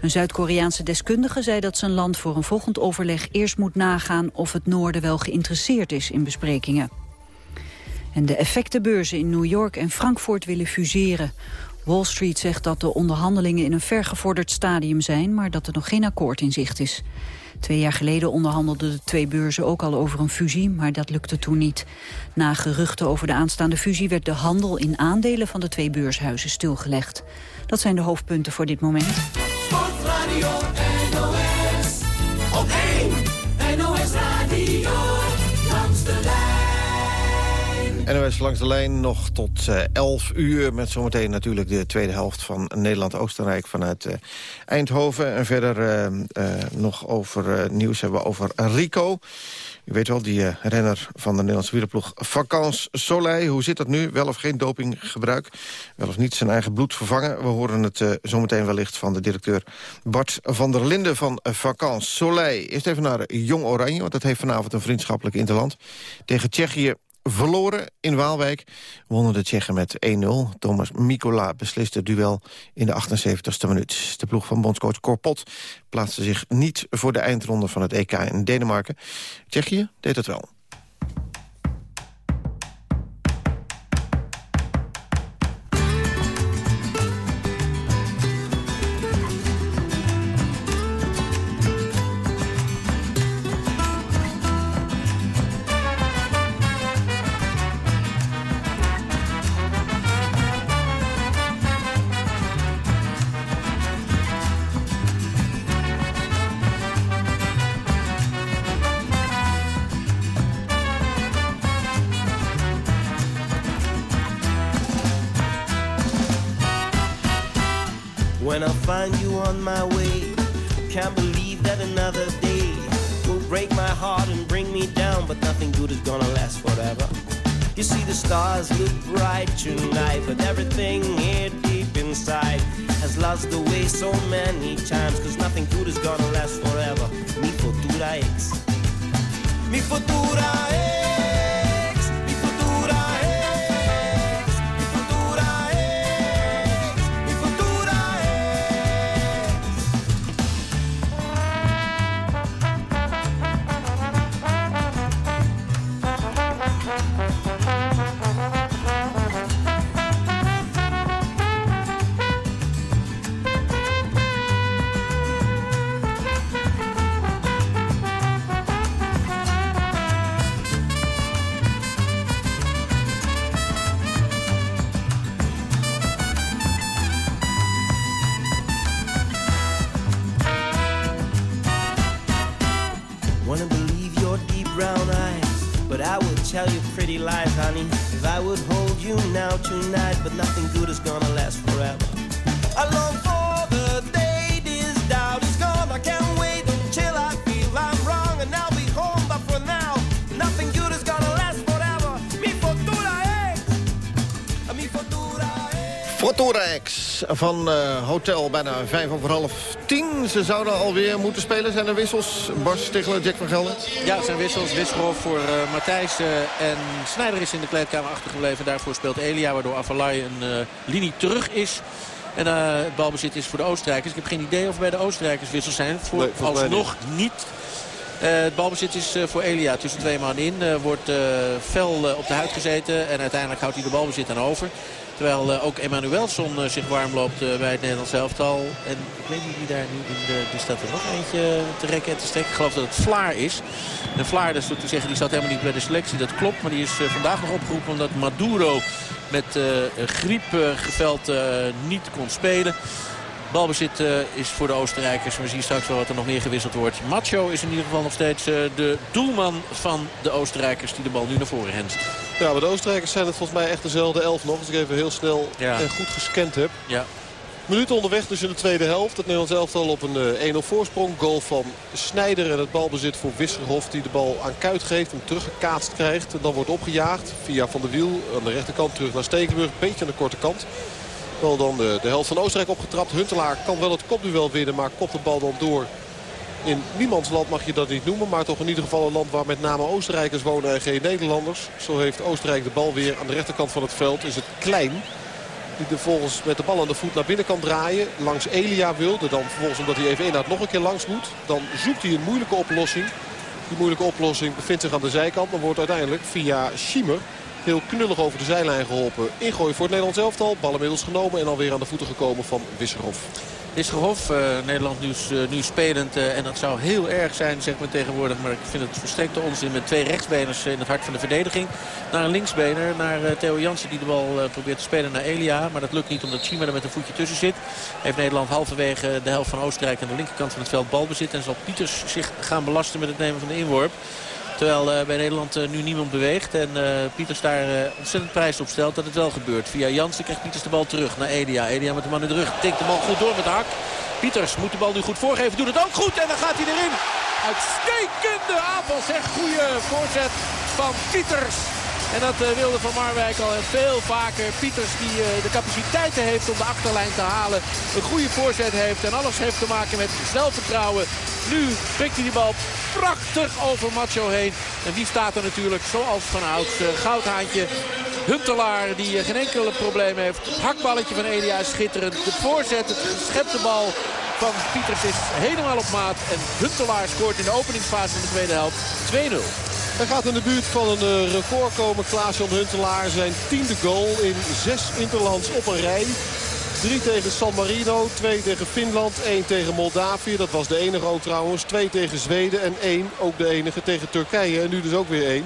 Een Zuid-Koreaanse deskundige zei dat zijn land voor een volgend overleg eerst moet nagaan of het noorden wel geïnteresseerd is in besprekingen. En de effectenbeurzen in New York en Frankfurt willen fuseren. Wall Street zegt dat de onderhandelingen in een vergevorderd stadium zijn, maar dat er nog geen akkoord in zicht is. Twee jaar geleden onderhandelden de twee beurzen ook al over een fusie, maar dat lukte toen niet. Na geruchten over de aanstaande fusie werd de handel in aandelen van de twee beurshuizen stilgelegd. Dat zijn de hoofdpunten voor dit moment. Sportradio NOS langs de lijn. Nog tot uh, 11 uur... met zometeen natuurlijk de tweede helft van Nederland-Oostenrijk vanuit uh, Eindhoven. En verder uh, nog over nieuws hebben we over Rico. U weet wel, die renner van de Nederlandse wielerploeg Vakans Soleil. Hoe zit dat nu? Wel of geen dopinggebruik? Wel of niet zijn eigen bloed vervangen? We horen het zometeen wellicht van de directeur Bart van der Linden van Vakans Soleil. Eerst even naar Jong Oranje, want dat heeft vanavond een vriendschappelijk interland. Tegen Tsjechië verloren in Waalwijk. Wonnen de Tsjechen met 1-0. Thomas Mikola besliste het duel in de 78ste minuut. De ploeg van bondscoach Korpot plaatste zich niet voor de eindronde van het EK in Denemarken. Tsjechië deed het wel. You now tonight, but nothing good is gonna last forever. I long for the day this doubt is gone. I can't wait until I feel I'm wrong, and I'll be home. But for now, nothing good is gonna last forever. Mi futura ex, mi futura ex. Futura ex van uh, Hotel, bijna vijf over half. Ze zouden alweer moeten spelen. Zijn er wissels? Bas Stigler, Jack van Gelder? Ja, het zijn wissels. Wisselhof voor uh, Matthijs. Uh, en Snijder is in de kleedkamer achtergebleven. Daarvoor speelt Elia, waardoor Avalai een uh, linie terug is. En het balbezit is voor de Oostenrijkers. Ik heb geen idee of er bij de Oostenrijkers wissels zijn. Voor nee, alsnog niet. niet. het balbezit is voor Elia tussen twee man in. wordt fel op de huid gezeten. En uiteindelijk houdt hij de balbezit aan over. Terwijl uh, ook Emmanuelson uh, zich warm loopt uh, bij het Nederlands elftal. En ik weet niet wie daar nu in de... Er staat er nog eentje te rekken en te strekken. Ik geloof dat het Vlaar is. En Vlaar, dat is te zeggen, die zat helemaal niet bij de selectie. Dat klopt, maar die is vandaag nog opgeroepen omdat Maduro met griepgeveld niet kon spelen. Balbezit uh, is voor de Oostenrijkers. We zien straks wel wat er nog meer gewisseld wordt. Macho is in ieder geval nog steeds uh, de doelman van de Oostenrijkers die de bal nu naar voren henst. Ja, maar de Oostenrijkers zijn het volgens mij echt dezelfde elf nog. Als ik even heel snel ja. en goed gescand heb. Ja. Minuten onderweg dus in de tweede helft. Het Nederlands elftal op een uh, 1-0 voorsprong. Goal van Snijder en het balbezit voor Wisserhof die de bal aan Kuit geeft. Hem teruggekaatst krijgt. En dan wordt opgejaagd via Van der Wiel aan de rechterkant terug naar Stekenburg. Beetje aan de korte kant. Wel dan de, de helft van Oostenrijk opgetrapt. Huntelaar kan wel het kopduel winnen, maar kopt de bal dan door. In niemands land mag je dat niet noemen. Maar toch in ieder geval een land waar met name Oostenrijkers wonen en geen Nederlanders. Zo heeft Oostenrijk de bal weer aan de rechterkant van het veld. Is het klein. Die er volgens met de bal aan de voet naar binnen kan draaien. Langs Elia wilde. Dan vervolgens omdat hij even inhoudt nog een keer langs moet. Dan zoekt hij een moeilijke oplossing. Die moeilijke oplossing bevindt zich aan de zijkant. Maar wordt uiteindelijk via Schiemer heel knullig over de zijlijn geholpen. Ingooi voor het Nederlands elftal. Bal inmiddels genomen en alweer aan de voeten gekomen van Wisserhof. Wisserhof, uh, Nederland nu, uh, nu spelend. Uh, en dat zou heel erg zijn, zegt men tegenwoordig. Maar ik vind het verstrekte onzin met twee rechtsbeners in het hart van de verdediging. Naar een linksbener, naar Theo Jansen die de bal probeert te spelen naar Elia. Maar dat lukt niet omdat Chima er met een voetje tussen zit. Heeft Nederland halverwege de helft van Oostenrijk aan de linkerkant van het veld balbezit. En zal Pieters zich gaan belasten met het nemen van de inworp. Terwijl uh, bij Nederland uh, nu niemand beweegt. En uh, Pieters daar ontzettend prijs op stelt dat het wel gebeurt. Via Jansen krijgt Pieters de bal terug naar Edia. Edia met de man in de rug. Tikt de bal goed door met de hak. Pieters moet de bal nu goed voorgeven. Doet het ook goed. En dan gaat hij erin. Uitstekende aanval. Zeg. Goede voorzet van Pieters. En dat uh, wilde Van Marwijk al veel vaker. Pieters die uh, de capaciteiten heeft om de achterlijn te halen. Een goede voorzet heeft en alles heeft te maken met zelfvertrouwen. Nu prikt hij die bal prachtig over Macho heen. En die staat er natuurlijk zoals van ouds. Uh, goudhaantje Huntelaar die geen enkele probleem heeft. Hakballetje van Elia is schitterend. De voorzet, het geschepte bal van Pieters is helemaal op maat. En Huntelaar scoort in de openingsfase van de tweede helft 2-0. Hij gaat in de buurt van een uh, record komen. Klaas-Jan Huntelaar zijn tiende goal in zes interlands op een rij. Drie tegen San Marino, twee tegen Finland, één tegen Moldavië. Dat was de enige ook trouwens. Twee tegen Zweden en één, ook de enige, tegen Turkije. En nu dus ook weer één.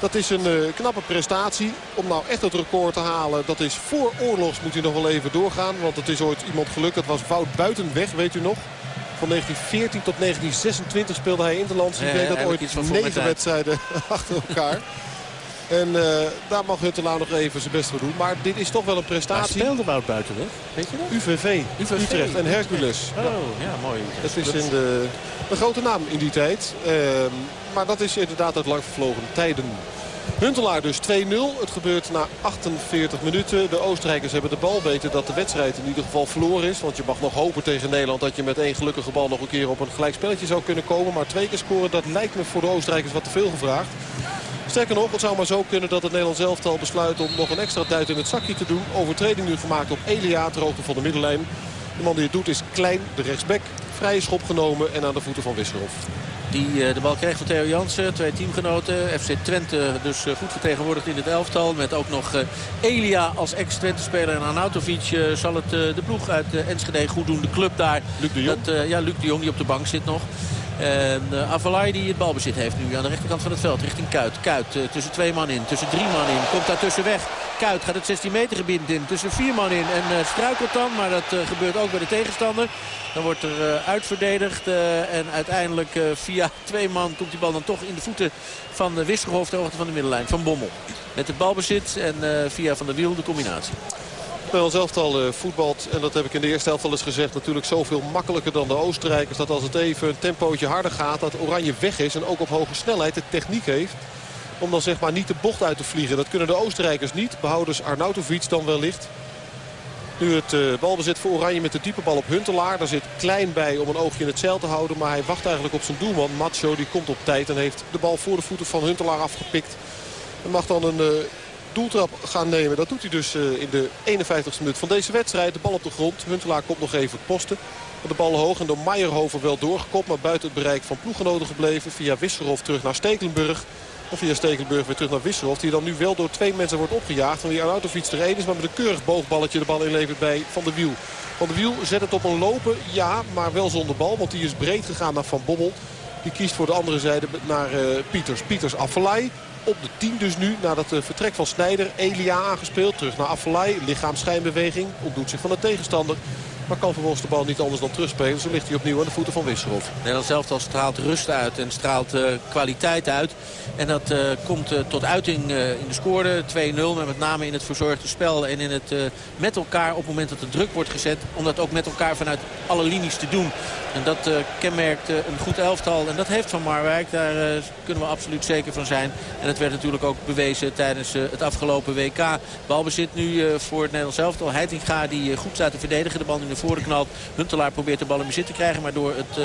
Dat is een uh, knappe prestatie. Om nou echt het record te halen, dat is voor oorlogs moet hij nog wel even doorgaan. Want het is ooit iemand gelukt. Dat was Wout Buitenweg, weet u nog. Van 1914 tot 1926 speelde hij Interlands. Ik weet dat ooit negen wedstrijden achter elkaar. En uh, daar mag Huntelaar nog even zijn best voor doen. Maar dit is toch wel een prestatie. Waar speelde Wout Buitenweg? Weet je dat? UVV, UVV. Utrecht en Hercules. Oh, ja, mooi. Dat is in de, de grote naam in die tijd. Uh, maar dat is inderdaad uit lang vervlogen tijden. Huntelaar dus 2-0. Het gebeurt na 48 minuten. De Oostenrijkers hebben de bal weten dat de wedstrijd in ieder geval verloren is. Want je mag nog hopen tegen Nederland dat je met één gelukkige bal nog een keer op een gelijkspelletje zou kunnen komen. Maar twee keer scoren, dat lijkt me voor de Oostenrijkers wat te veel gevraagd. Sterker nog, het zou maar zo kunnen dat het Nederlands elftal besluit om nog een extra duit in het zakje te doen. Overtreding nu gemaakt op Elia ter hoogte van de middenlijn. De man die het doet is Klein, de rechtsback. Vrije schop genomen en aan de voeten van Wisserhof. Die de bal krijgt van Theo Jansen. Twee teamgenoten. FC Twente dus goed vertegenwoordigd in het elftal. Met ook nog Elia als ex-Twente-speler. En Arnautovic zal het de ploeg uit Enschede goed doen. De club daar. Luc de Jong. Dat, ja, Luc de Jong die op de bank zit nog. En uh, Avalai die het balbezit heeft nu aan de rechterkant van het veld. Richting Kuit. Kuit uh, tussen twee man in. Tussen drie man in. Komt daar tussen weg. Kuit gaat het 16 meter gebied in. Tussen vier man in. En uh, struikelt dan. Maar dat gebeurt ook bij de tegenstander. Dan wordt er uitverdedigd. en uiteindelijk via twee man komt die bal dan toch in de voeten van de Wisselhof. Ter hoogte van de middenlijn. Van Bommel. Met het balbezit en via Van der Wiel de combinatie. Nederlands elftal uh, voetbalt, en dat heb ik in de eerste helft al eens gezegd... natuurlijk zoveel makkelijker dan de Oostenrijkers. Dat als het even een tempootje harder gaat, dat Oranje weg is... en ook op hoge snelheid de techniek heeft om dan zeg maar niet de bocht uit te vliegen. Dat kunnen de Oostenrijkers niet. Behouders Arnautovic dan wellicht. Nu het uh, balbezit voor Oranje met de diepe bal op Huntelaar. Daar zit Klein bij om een oogje in het zeil te houden. Maar hij wacht eigenlijk op zijn doelman. Macho die komt op tijd en heeft de bal voor de voeten van Huntelaar afgepikt. En mag dan een... Doeltrap gaan nemen. Dat doet hij dus in de 51ste minuut van deze wedstrijd. De bal op de grond. Huntelaar komt nog even posten. De bal hoog en door Meijerhoven wel doorgekopt. Maar buiten het bereik van ploeggenoten gebleven. Via Wisserhof terug naar Stekelenburg. En via Stekelenburg weer terug naar Wisserhof. Die dan nu wel door twee mensen wordt opgejaagd. Van wie Arnautovic er één is. Maar met een keurig boogballetje de bal inlevert bij Van der Wiel. Van der Wiel zet het op een lopen. Ja, maar wel zonder bal. Want die is breed gegaan naar Van Bommel. Die kiest voor de andere zijde naar uh, Pieters. Pieters Affelay op de 10 dus nu. Na dat vertrek van Snijder. Elia aangespeeld. Terug naar Affelay. Lichaamschijnbeweging. Ontdoet zich van de tegenstander. Maar kan vervolgens de bal niet anders dan terugspelen. Zo ligt hij opnieuw aan de voeten van Wisserhof. Nederland zelf al straalt rust uit en straalt uh, kwaliteit uit. En dat uh, komt uh, tot uiting in de score 2-0. Maar met name in het verzorgde spel en in het met elkaar op het moment dat de druk wordt gezet. Om dat ook met elkaar vanuit alle linies te doen. En dat kenmerkt een goed elftal. En dat heeft Van Marwijk. Daar kunnen we absoluut zeker van zijn. En dat werd natuurlijk ook bewezen tijdens het afgelopen WK. Balbezit nu voor het Nederlands elftal. Heitinga die goed staat te verdedigen. De bal nu naar voren knalt. Huntelaar probeert de bal in bezit te krijgen. Maar door het uh,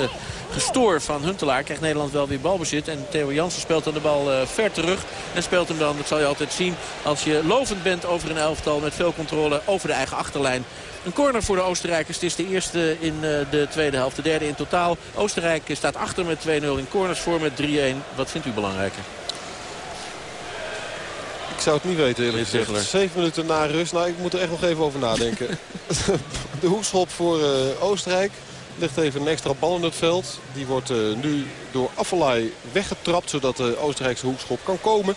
gestoor van Huntelaar krijgt Nederland wel weer balbezit. En Theo Jansen speelt dan de bal uh, ver terug. En speelt hem dan, dat zal je altijd zien, als je lovend bent over een elftal met veel controle over de eigen achterlijn. Een corner voor de Oostenrijkers. Het is de eerste in uh, de tweede helft. De derde in totaal. Oostenrijk staat achter met 2-0 in corners voor met 3-1. Wat vindt u belangrijker? Ik zou het niet weten eerlijk gezegd. Zeven minuten na rust. Nou, ik moet er echt nog even over nadenken. de hoekschop voor uh, Oostenrijk. Ligt even een extra bal in het veld. Die wordt uh, nu door Affelay weggetrapt. Zodat de Oostenrijkse hoekschop kan komen.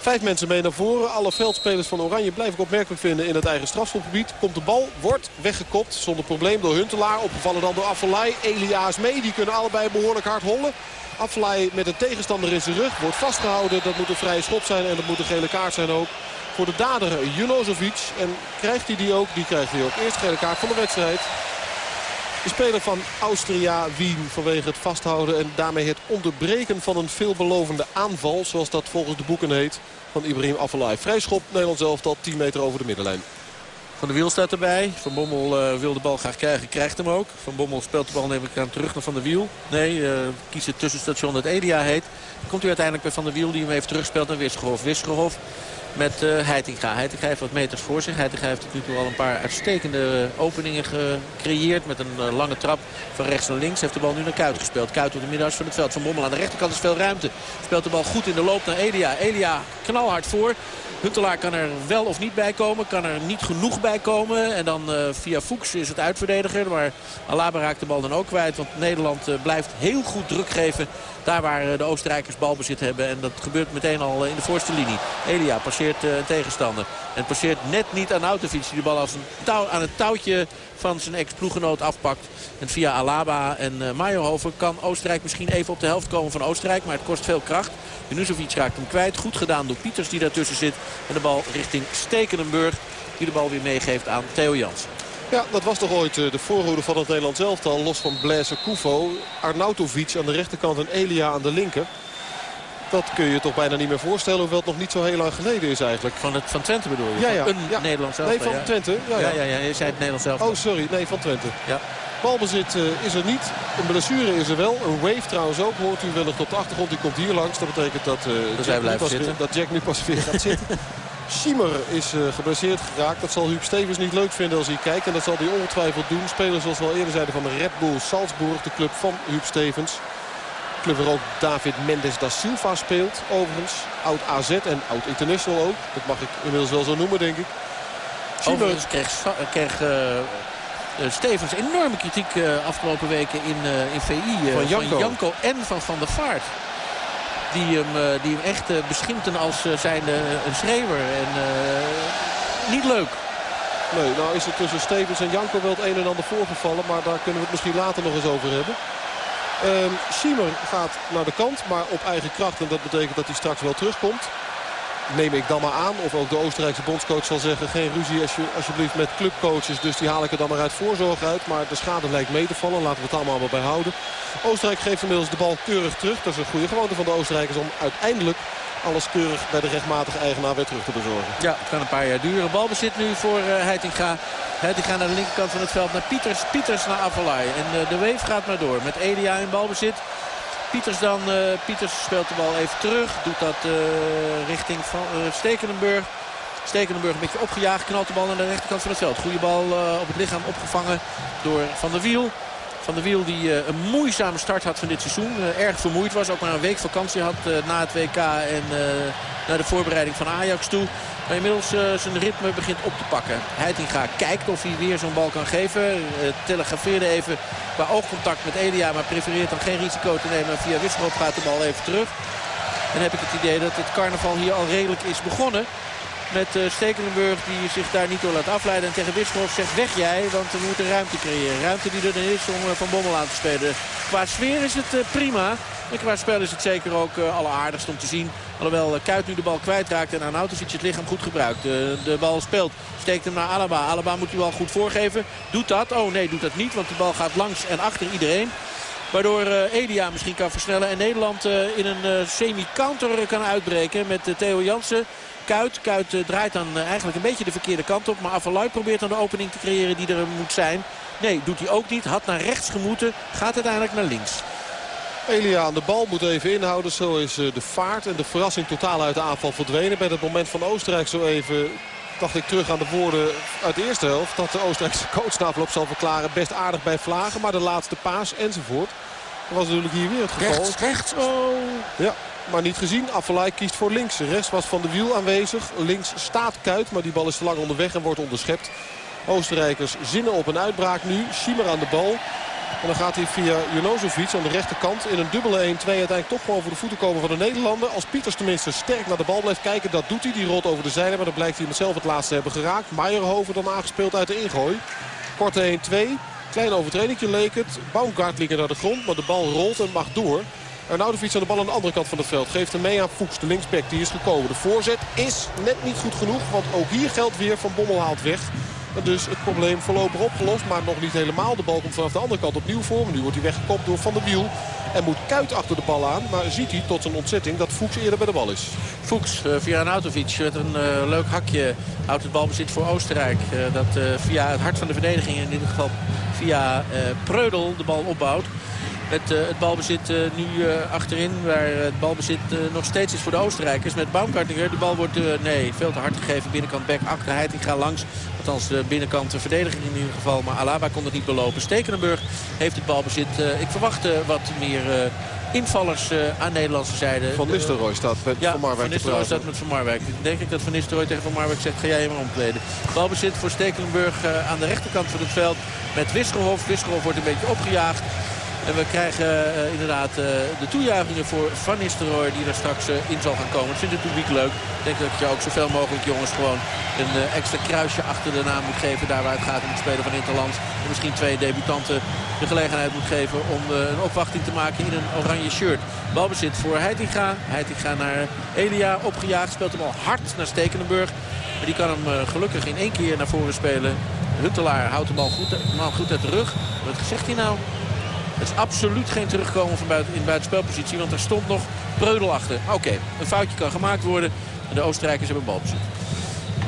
Vijf mensen mee naar voren. Alle veldspelers van Oranje blijf ik opmerkelijk vinden in het eigen strafschopgebied. Komt de bal, wordt weggekopt zonder probleem door Huntelaar. Opgevallen dan door Affelay. Elia's mee, die kunnen allebei behoorlijk hard hollen. Affelay met een tegenstander in zijn rug. Wordt vastgehouden. Dat moet een vrije schop zijn en dat moet een gele kaart zijn ook. Voor de dader Junozovic. En krijgt hij die ook? Die krijgt hij ook. Eerste gele kaart van de wedstrijd. De speler van Austria Wien vanwege het vasthouden en daarmee het onderbreken van een veelbelovende aanval. Zoals dat volgens de boeken heet van Ibrahim Afellay. Vrijschop Nederland zelf al 10 meter over de middenlijn. Van de Wiel staat erbij. Van Bommel uh, wil de bal graag krijgen, krijgt hem ook. Van Bommel speelt de bal neem ik aan terug naar Van de Wiel. Nee, uh, kiest het tussenstation dat Edia heet. Dan komt u uiteindelijk bij Van de Wiel die hem even terugspeelt naar Wisgerhof. Wisgerhof met uh, Heitinga. Heitinga heeft wat meters voor zich. Heitinga heeft tot nu toe al een paar uitstekende openingen gecreëerd. Met een uh, lange trap van rechts naar links. Heeft de bal nu naar Kuit gespeeld. Kuit op de middenhuis van het veld. Van Bommel aan de rechterkant is veel ruimte. Speelt de bal goed in de loop naar Elia. Elia knalhard voor. Huntelaar kan er wel of niet bij komen. Kan er niet genoeg bij komen. En dan uh, via Fuchs is het uitverdediger. Maar Alaba raakt de bal dan ook kwijt. Want Nederland blijft heel goed druk geven. Daar waar uh, de Oostenrijkers balbezit hebben. En dat gebeurt meteen al in de voorste linie. Elia passeert een tegenstander. En passeert net niet aan Autofiets. Die de bal als een touw, aan het touwtje van zijn ex-ploegenoot afpakt. En via Alaba en uh, Meijerhoven kan Oostenrijk misschien even op de helft komen van Oostenrijk. Maar het kost veel kracht. Junuzovic raakt hem kwijt. Goed gedaan door Pieters die daartussen zit. En de bal richting Stekenenburg. Die de bal weer meegeeft aan Theo Jansen. Ja, dat was toch ooit de voorhoede van het Nederlands elftal. Los van Blaise Koufo, Arnautovic aan de rechterkant en Elia aan de linker. Dat kun je toch bijna niet meer voorstellen, hoewel het nog niet zo heel lang geleden is eigenlijk. Van, het, van Twente bedoel je? Ja, ja. Een ja. Nederlands elftal? Nee, van ja. Twente. Ja, ja. Ja, ja, je zei het Nederlands elftal. Oh, sorry. Nee, van Twente. Ja. Balbezit uh, is er niet. Een blessure is er wel. Een wave trouwens ook. Hoort u wellicht op de achtergrond. Die komt hier langs. Dat betekent dat, uh, Jack, nu pas weer, dat Jack nu pas weer gaat zitten. Schiemer is uh, geblesseerd geraakt. Dat zal Huub Stevens niet leuk vinden als hij kijkt. En dat zal hij ongetwijfeld doen. Spelers zoals we al eerder zeiden van de Red Bull Salzburg. De club van Huub Stevens. Club waar ook David Mendes da Silva speelt. Overigens. Oud AZ en oud International ook. Dat mag ik inmiddels wel zo noemen denk ik. Schiemer Overigens kreeg, kreeg uh, Stevens enorme kritiek uh, afgelopen weken in, uh, in VI. van, Janko. van Janko en van Van der Vaart. Die hem, die hem echt beschimpten als zijnde een schreeuwer. En niet leuk. Nee, nou is er tussen Stevens en Janko wel het een en ander voorgevallen. Maar daar kunnen we het misschien later nog eens over hebben. Um, Schiemer gaat naar de kant, maar op eigen kracht. En dat betekent dat hij straks wel terugkomt neem ik dan maar aan. Of ook de Oostenrijkse bondscoach zal zeggen... geen ruzie als je, alsjeblieft met clubcoaches. Dus die haal ik er dan maar uit voorzorg uit. Maar de schade lijkt mee te vallen. Laten we het allemaal maar bij houden. Oostenrijk geeft inmiddels de bal keurig terug. Dat is een goede gewoonte van de Oostenrijkers om uiteindelijk alles keurig bij de rechtmatige eigenaar weer terug te bezorgen. Ja, het kan een paar jaar duren. Balbezit nu voor uh, Heitinga. Heitinga naar de linkerkant van het veld naar Pieters. Pieters naar Avalai. En uh, de weef gaat maar door met Elia in balbezit. Pieters dan. Uh, Pieters speelt de bal even terug. Doet dat uh, richting van, uh, een beetje opgejaagd. Knalt de bal naar de rechterkant van het veld. Goede bal op het lichaam opgevangen door Van der Wiel. Van der Wiel die uh, een moeizame start had van dit seizoen. Uh, erg vermoeid was. Ook maar een week vakantie had uh, na het WK en naar de voorbereiding van Ajax toe. Maar inmiddels zijn ritme begint op te pakken. Heitinga kijkt of hij weer zo'n bal kan geven. telegrafeerde even qua oogcontact met Elia. Maar prefereert dan geen risico te nemen. Via Wisselhoop gaat de bal even terug. En heb ik het idee dat het carnaval hier al redelijk is begonnen. Met uh, Stekelenburg die zich daar niet door laat afleiden. En tegen Wisselhof zegt weg jij, want we moeten ruimte creëren. Ruimte die er is om uh, Van Bommel aan te spelen. Qua sfeer is het uh, prima. En qua spel is het zeker ook alleraardigst om te zien. Alhoewel Kuit nu de bal kwijtraakt en Arnautovic het lichaam goed gebruikt. de bal speelt, steekt hem naar Alaba. Alaba moet die bal goed voorgeven. Doet dat? Oh nee, doet dat niet, want de bal gaat langs en achter iedereen. Waardoor Elia misschien kan versnellen. En Nederland in een semi-counter kan uitbreken met Theo Jansen. Kuit. Kuit uh, draait dan uh, eigenlijk een beetje de verkeerde kant op. Maar Avalai probeert dan de opening te creëren die er moet zijn. Nee, doet hij ook niet. Had naar rechts gemoeten. Gaat uiteindelijk naar links. Elia aan de bal moet even inhouden. Zo is uh, de vaart en de verrassing totaal uit de aanval verdwenen. Bij het moment van Oostenrijk zo even dacht ik terug aan de woorden uit de eerste helft. Dat de Oostenrijkse coach na afloop zal verklaren. Best aardig bij Vlagen. Maar de laatste paas enzovoort. Dat was natuurlijk hier weer het geval. Rechts, rechts. Oh. Ja, maar niet gezien. Affelay kiest voor links. Rechts was Van de Wiel aanwezig. Links staat Kuit, maar die bal is te lang onderweg en wordt onderschept. Oostenrijkers zinnen op een uitbraak nu. Schiemer aan de bal. En dan gaat hij via Junozovic aan de rechterkant in een dubbele 1-2 uiteindelijk toch gewoon voor de voeten komen van de Nederlander. Als Pieters tenminste sterk naar de bal blijft kijken, dat doet hij. Die rolt over de zijde, maar dan blijkt hij hem zelf het laatste hebben geraakt. Meijerhoven dan aangespeeld uit de ingooi. Korte 1-2. Klein overtredingje leek het. Baumgartlinger naar de grond, maar de bal rolt en mag door. Arnaudovic aan de bal aan de andere kant van het veld. Geeft hem mee aan Fuchs, de linksback. Die is gekomen. De voorzet is net niet goed genoeg. Want ook hier geldt weer Van Bommel haalt weg. Dus het probleem voorlopig opgelost. Maar nog niet helemaal. De bal komt vanaf de andere kant opnieuw voor. nu wordt hij weggekopt door Van der Wiel. En moet Kuit achter de bal aan. Maar ziet hij tot zijn ontzetting dat Fuchs eerder bij de bal is. Fuchs uh, via Arnautovic met een uh, leuk hakje houdt het balbezit voor Oostenrijk. Uh, dat via het hart van de verdediging in dit geval via Preudel de bal opbouwt. Met uh, het balbezit uh, nu uh, achterin. Waar het balbezit nog steeds is voor de Oostenrijkers. Met Baumgartlinger. De bal wordt nee, veel te hard gegeven. Binnenkant back achter Heitinga langs. Althans de binnenkant de verdediging in ieder geval. Maar Alaba kon het niet belopen. Stekenenburg heeft het balbezit. ik verwacht wat meer invallers aan Nederlandse zijde. Van Nistelrooy staat met ja, Van Marwijk Van Nistelrooy staat met Van Marwijk. Denk ik dat Van Nistelrooy tegen Van Marwijk zegt, ga jij maar omkleden. Balbezit voor Stekelenburg aan de rechterkant van het veld. Met Wisselhof. Wisselhof wordt een beetje opgejaagd. En we krijgen uh, inderdaad uh, de toejuichingen voor Van Nistelrooy die er straks uh, in zal gaan komen. Dat vindt het publiek leuk. Ik denk dat je ook zoveel mogelijk jongens gewoon een extra kruisje achter de naam moet geven. Daar waar het gaat om het spelen van Interland. En misschien twee debutanten de gelegenheid moet geven om een opwachting te maken in een oranje shirt. Balbezit voor Heitinga. Heitinga naar Elia opgejaagd. Speelt hem al hard naar Stekenenburg. Maar die kan hem gelukkig in één keer naar voren spelen. Huntelaar houdt de bal goed, de goed uit de rug. Wat zegt hij nou? Het is absoluut geen terugkomen van buiten, in buitenspelpositie. Want er stond nog Preudel achter. Oké, een foutje kan gemaakt worden. En de Oostenrijkers hebben balbezit.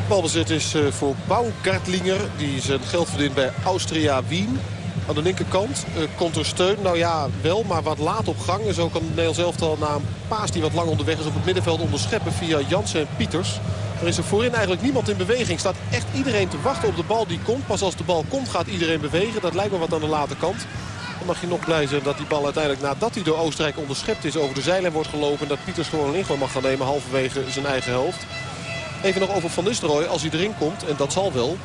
Balbezit is uh, voor Baumgartlinger. Die zijn geld verdient bij Austria Wien. Aan de linkerkant uh, komt er steun. Nou ja, wel, maar wat laat op gang. En zo kan Nederland zelf na een paas die wat lang onderweg is op het middenveld onderscheppen via Jansen en Pieters. Er is er voorin eigenlijk niemand in beweging. Staat echt iedereen te wachten op de bal die komt. Pas als de bal komt gaat iedereen bewegen. Dat lijkt me wat aan de late kant. Dan mag je nog blij zijn dat die bal uiteindelijk nadat hij door Oostenrijk onderschept is over de zijlijn wordt gelopen. En dat Pieters gewoon een ingooi mag gaan nemen halverwege zijn eigen helft. Even nog over Van Nistelrooy. Als hij erin komt, en dat zal wel,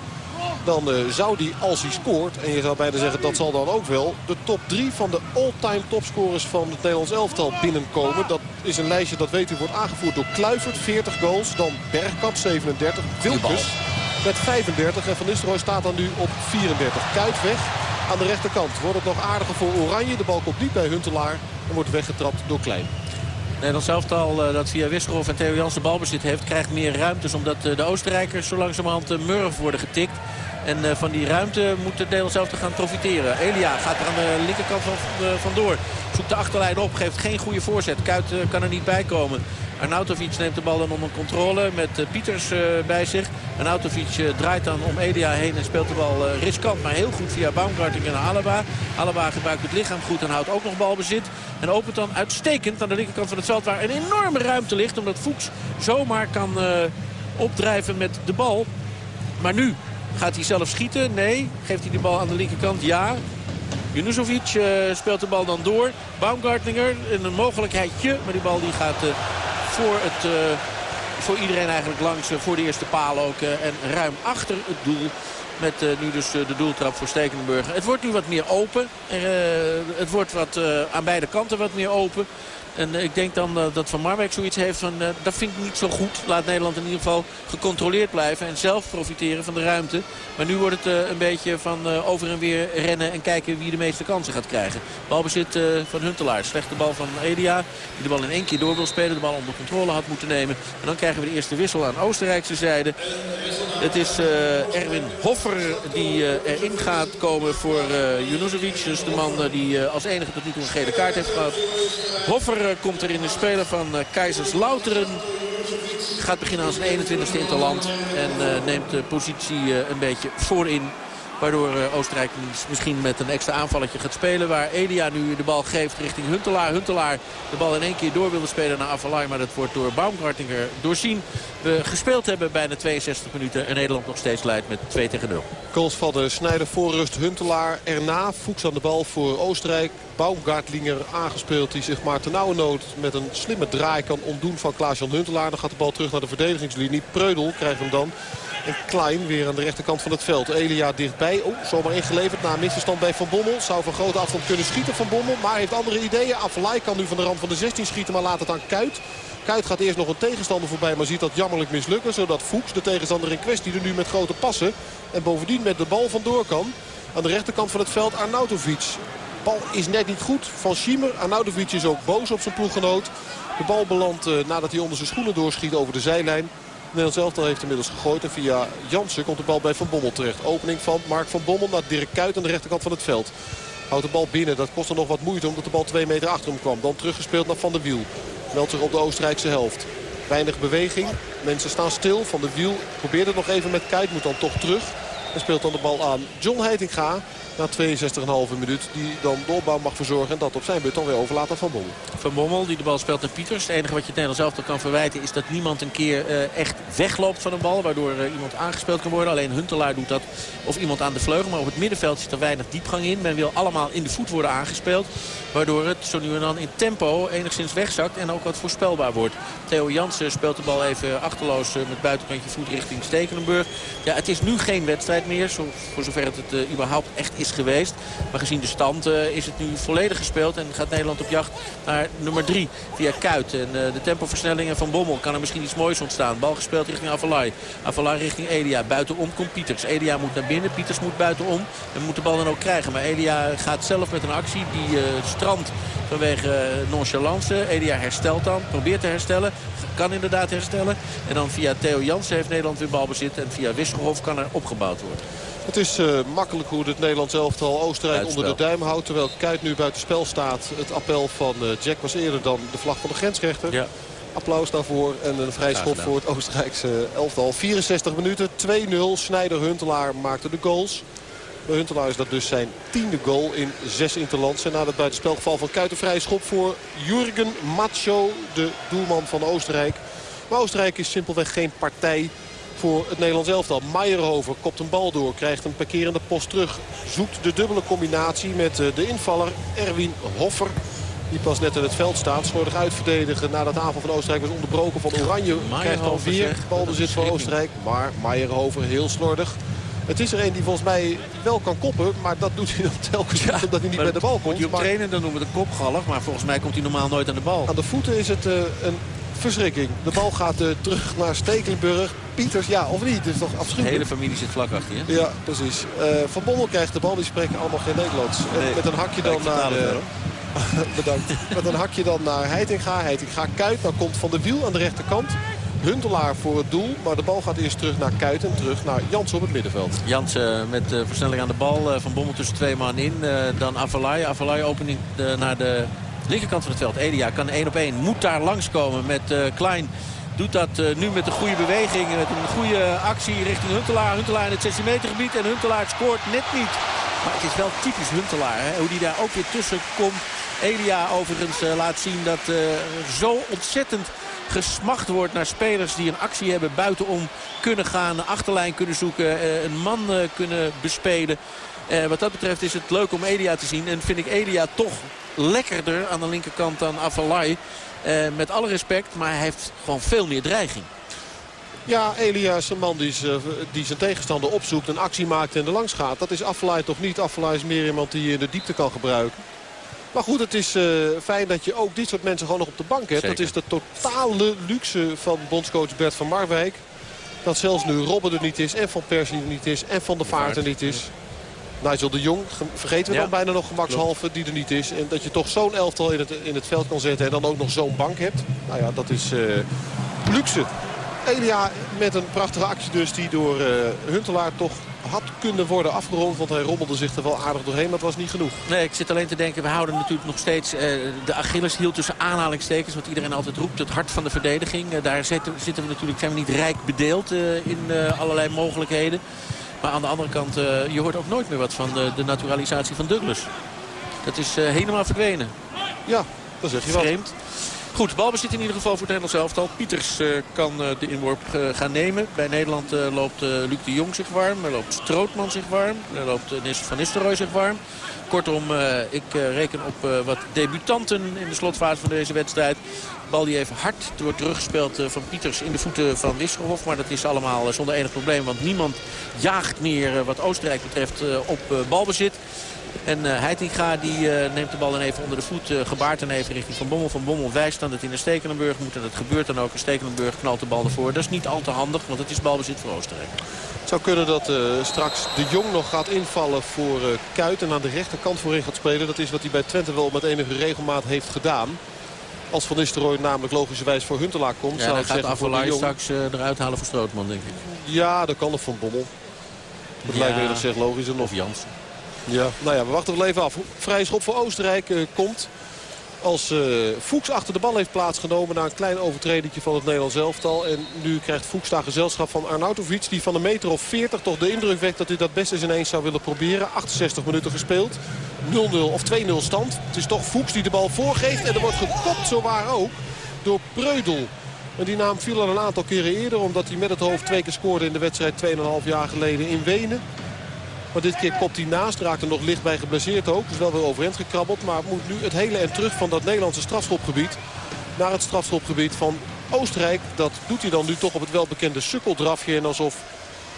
dan uh, zou die, als hij scoort, en je zou bijna zeggen dat zal dan ook wel, de top 3 van de all-time topscorers van het Nederlands elftal binnenkomen. Dat is een lijstje dat weet u wordt aangevoerd door Kluivert, 40 goals. Dan Bergkamp, 37. Wilkes met 35. En Van Nistelrooy staat dan nu op 34. Kuit weg aan de rechterkant. Wordt het nog aardiger voor Oranje. De bal komt niet bij Huntelaar en wordt weggetrapt door Klein. Nederland zelf al dat via Wisselhoff en Theo Jansen balbezit heeft... krijgt meer ruimtes omdat de Oostenrijkers zo langzamerhand Murf worden getikt. En van die ruimte moet het Nederland zelf te gaan profiteren. Elia gaat er aan de linkerkant van, vandoor. Zoekt de achterlijn op, geeft geen goede voorzet. Kuit kan er niet bij komen. Arnautovic neemt de bal dan onder controle met Pieters bij zich. Arnautovic draait dan om Elia heen en speelt de bal riskant. Maar heel goed via Baumgartlinger naar Alaba. Alaba gebruikt het lichaam goed en houdt ook nog balbezit. En opent dan uitstekend aan de linkerkant van het veld waar een enorme ruimte ligt. Omdat Fuchs zomaar kan opdrijven met de bal. Maar nu gaat hij zelf schieten. Nee. Geeft hij de bal aan de linkerkant? Ja. Junuzovic speelt de bal dan door. Baumgartlinger een mogelijkheidje. Maar die bal die gaat voor, het, uh, voor iedereen eigenlijk langs. Voor de eerste paal ook. En ruim achter het doel. Met nu dus de doeltrap voor Stekenburg. Het wordt nu wat meer open. het wordt wat, aan beide kanten wat meer open. En ik denk dan uh, dat Van Marwijk zoiets heeft van... Uh, dat vind ik niet zo goed. Laat Nederland in ieder geval gecontroleerd blijven. En zelf profiteren van de ruimte. Maar nu wordt het een beetje van over en weer rennen. En kijken wie de meeste kansen gaat krijgen. Balbezit van Huntelaar. Slechte bal van Elia. Die de bal in één keer door wil spelen. De bal onder controle had moeten nemen. En dan krijgen we de eerste wissel aan Oostenrijkse zijde. Het is Erwin Hoffer die erin gaat komen voor uh. Dus de man die als enige tot nu toe een gele kaart heeft gehad. Hoffer komt er in de speler van Keizerslouteren. Gaat beginnen aan zijn 21ste interland. En neemt de positie een beetje voorin. Waardoor Oostenrijk misschien met een extra aanvalletje gaat spelen. Waar Elia nu de bal geeft richting Huntelaar. Huntelaar de bal in één keer door wilde spelen naar Avalai. Maar dat wordt door Baumgartinger doorzien. We gespeeld hebben bijna 62 minuten. En Nederland nog steeds leidt met 2 tegen 0. Goals van de Snijder voorrust Huntelaar erna. Fuchs aan de bal voor Oostenrijk. Baumgartlinger aangespeeld die zich maar nood met een slimme draai kan ontdoen van Klaas-Jan Huntelaar. Dan gaat de bal terug naar de verdedigingslinie. Preudel krijgt hem dan. En Klein weer aan de rechterkant van het veld. Elia dichtbij. Oh, zomaar ingeleverd na een misverstand bij Van Bommel. Zou van grote afstand kunnen schieten Van Bommel. Maar heeft andere ideeën. Avalai kan nu van de rand van de 16 schieten. Maar laat het aan Kuit. Kuit gaat eerst nog een tegenstander voorbij. Maar ziet dat jammerlijk mislukken. Zodat Fuchs, de tegenstander in kwestie, er nu met grote passen. En bovendien met de bal vandoor kan. Aan de rechterkant van het veld Arnautovic. Bal is net niet goed van Schiemer. Arnautovic is ook boos op zijn ploeggenoot. De bal belandt eh, nadat hij onder zijn schoenen doorschiet over de zijlijn. Nederlands elftal heeft inmiddels gegooid. En via Jansen komt de bal bij Van Bommel terecht. Opening van Mark van Bommel naar Dirk Kuyt aan de rechterkant van het veld. Houdt de bal binnen. Dat kostte nog wat moeite omdat de bal twee meter achter hem kwam. Dan teruggespeeld naar Van der Wiel. Meldt zich op de Oostenrijkse helft. Weinig beweging. Mensen staan stil. Van der Wiel probeert het nog even met Kuyt. Moet dan toch terug. En speelt dan de bal aan John Heitinga. Na 62,5 minuut die dan de mag verzorgen. En dat op zijn beurt dan weer overlaat aan Van Bommel. Van Bommel die de bal speelt naar Pieters. Het enige wat je het Nederlands elftal kan verwijten is dat niemand een keer uh, echt wegloopt van een bal. Waardoor uh, iemand aangespeeld kan worden. Alleen Huntelaar doet dat. Of iemand aan de vleugel. Maar op het middenveld zit er weinig diepgang in. Men wil allemaal in de voet worden aangespeeld. Waardoor het zo nu en dan in tempo enigszins wegzakt. En ook wat voorspelbaar wordt. Theo Jansen speelt de bal even achterloos uh, met buitenkantje voet richting Stekelenburg. Ja, het is nu geen wedstrijd meer. Voor zover het het überhaupt echt is geweest. Maar gezien de stand uh, is het nu volledig gespeeld. En gaat Nederland op jacht naar nummer 3 via Kuit. En uh, de tempoversnellingen van Bommel kan er misschien iets moois ontstaan. Bal gespeeld richting Avalai. Avalai richting Elia. Buitenom komt Pieters. Elia moet naar binnen. Pieters moet buitenom. En moet de bal dan ook krijgen. Maar Elia gaat zelf met een actie die uh, strandt vanwege nonchalance. Elia herstelt dan. Probeert te herstellen. Kan inderdaad herstellen. En dan via Theo Jansen heeft Nederland weer balbezit. En via Wisselhof kan er opgebouwd worden. Het is uh, makkelijk hoe het Nederlands elftal Oostenrijk Buitenspel. onder de duim houdt. Terwijl Kuit nu buiten spel staat. Het appel van uh, Jack was eerder dan de vlag van de grensrechter. Ja. Applaus daarvoor en een vrij Graag schop voor het Oostenrijkse elftal. 64 minuten, 2-0. Snijder Huntelaar maakte de goals. Bij Huntelaar is dat dus zijn tiende goal in zes interlands. En na het buitenspelgeval van Kuit een vrije schop voor Jurgen Macho, de doelman van Oostenrijk. Maar Oostenrijk is simpelweg geen partij voor het Nederlands elftal. Meijerhover kopt een bal door, krijgt een parkerende post terug. Zoekt de dubbele combinatie met eh, de invaller Erwin Hoffer. Die pas net in het veld staat. Slordig uitverdedigen nadat de aanval van Oostenrijk was onderbroken. Van Oranje krijgt dan weer balbezit beschikking. Oostenrijk. Maar Meijerhofer heel slordig. Het is er een die volgens mij wel kan koppen. Maar dat doet hij dan telkens omdat hij niet bij de bal komt. je Maar trainen, dan noemen we een kopgallig. Maar volgens mij komt hij normaal nooit aan de bal. aan de voeten is het eh, een verschrikking. De bal gaat eh, terug naar Stekelenburg. Pieters, ja of niet? Het is toch De afschuwelijk. hele familie zit vlak achter je. Ja, precies. Eh, van Bommel krijgt de bal. Die spreken allemaal geen Nederlands. Nee. met een hakje dan naar... eh, bedankt. Met een hakje dan naar Heitinga. Heitinga Kuit. Dan komt Van de Wiel aan de rechterkant. Huntelaar voor het doel. Maar de bal gaat eerst terug naar Kuit en terug naar Jans op het middenveld. Jansen met eh, versnelling aan de bal. eh, van Bommel tussen twee man in. Eh, dan Avalai. Avalai opening eh, naar de linkerkant van het veld. Elia kan één op één. Moet daar langskomen met eh, Klein. Doet dat eh, nu met een goede beweging. Met een goede actie richting Huntelaar. Huntelaar in het 16 meter gebied. En Huntelaar scoort net niet. Maar het is wel typisch Huntelaar. Hè? Hoe die daar ook weer tussen komt. Elia overigens eh, laat zien dat zo ontzettend gesmacht wordt naar spelers die een actie hebben buitenom kunnen gaan. Achterlijn kunnen zoeken. een man kunnen bespelen. Eh, wat dat betreft is het leuk om Elia te zien. En vind ik Elia toch lekkerder aan de linkerkant dan Avalai. Eh, met alle respect, maar hij heeft gewoon veel meer dreiging. Ja, Elia is een man die, zijn tegenstander opzoekt, een actie maakt en er langs gaat. Dat is Affelay toch niet. Affelay is meer iemand die je in de diepte kan gebruiken. Maar goed, het is eh, fijn dat je ook dit soort mensen gewoon nog op de bank hebt. Zeker. Dat is de totale luxe van bondscoach Bert van Marwijk. Dat zelfs nu Robben er niet is en Van Persie er niet is en Van der Vaart er niet is. Nigel de Jong, ge- vergeten we Ja, dan bijna nog gemakshalve, die er niet is. En dat je toch zo'n elftal in het, in het veld kan zetten en dan ook nog zo'n bank hebt. Nou ja, dat is eh, luxe. Elia met een prachtige actie dus die door eh, Huntelaar toch had kunnen worden afgerond. Want hij rommelde zich er wel aardig doorheen, maar het was niet genoeg. Nee, ik zit alleen te denken, we houden natuurlijk nog steeds eh, de Achilles hield tussen aanhalingstekens. Wat iedereen altijd roept, het hart van de verdediging. Daar zitten, zitten we natuurlijk, zijn we niet rijk bedeeld in allerlei mogelijkheden. Maar aan de andere kant, eh, je hoort ook nooit meer wat van de, de naturalisatie van Douglas. Dat is eh, helemaal verdwenen. Ja, dan zeg je wat. Vreemd. Goed, balbezit in ieder geval voor het Nederlands elftal. Pieters uh, kan uh, de inworp uh, gaan nemen. Bij Nederland loopt Luc de Jong zich warm. Er loopt Strootman zich warm. Er loopt Van Nistelrooy zich warm. Kortom, ik reken op wat debutanten in de slotfase van deze wedstrijd. Bal die even hard wordt teruggespeeld van Pieters in de voeten van Wisselhof. Maar dat is allemaal zonder enig probleem. Want niemand jaagt meer wat Oostenrijk betreft op balbezit. En uh, Heitinga die, uh, neemt de bal dan even onder de voet. Uh, gebaart dan even richting Van Bommel. Van Bommel wijst dan dat hij naar Stekelenburg moet. En dat gebeurt dan ook. En Stekelenburg knalt de bal ervoor. Dat is niet al te handig, want het is balbezit voor Oostenrijk. Het zou kunnen dat straks de Jong nog gaat invallen voor Kuit. En aan de rechterkant voorin gaat spelen. Dat is wat hij bij Twente wel met enige regelmaat heeft gedaan. Als Van Nistelrooy namelijk logischerwijs voor Huntelaar komt. Ja, zou hij gaat Avalai straks eruit halen voor Strootman, denk ik. Ja, dat kan nog Van Bommel. Dat ja. lijkt me eerlijk gezegd logisch. Of Jansen. Ja, nou ja, we wachten wel even af. Vrije schop voor Oostenrijk uh, komt. Als uh, Fuchs achter de bal heeft plaatsgenomen na een klein overtredingje van het Nederlands elftal. En nu krijgt Fuchs daar gezelschap van Arnautovic. Die van een meter of 40 toch de indruk wekt dat hij dat best eens ineens zou willen proberen. 68 minuten gespeeld. 0-0 of 2-0 stand. Het is toch Fuchs die de bal voorgeeft. En er wordt gekopt, zowaar ook, door Preudel. En die naam viel al een aantal keren eerder. Omdat hij met het hoofd twee keer scoorde in de wedstrijd 2,5 jaar geleden in Wenen. Maar dit keer kopt hij naast. Raakt er nog licht bij geblesseerd ook. Dus wel weer overeind gekrabbeld. Maar moet nu het hele en terug van dat Nederlandse strafschopgebied. Naar het strafschopgebied van Oostenrijk. Dat doet hij dan nu toch op het welbekende sukkeldrafje. En alsof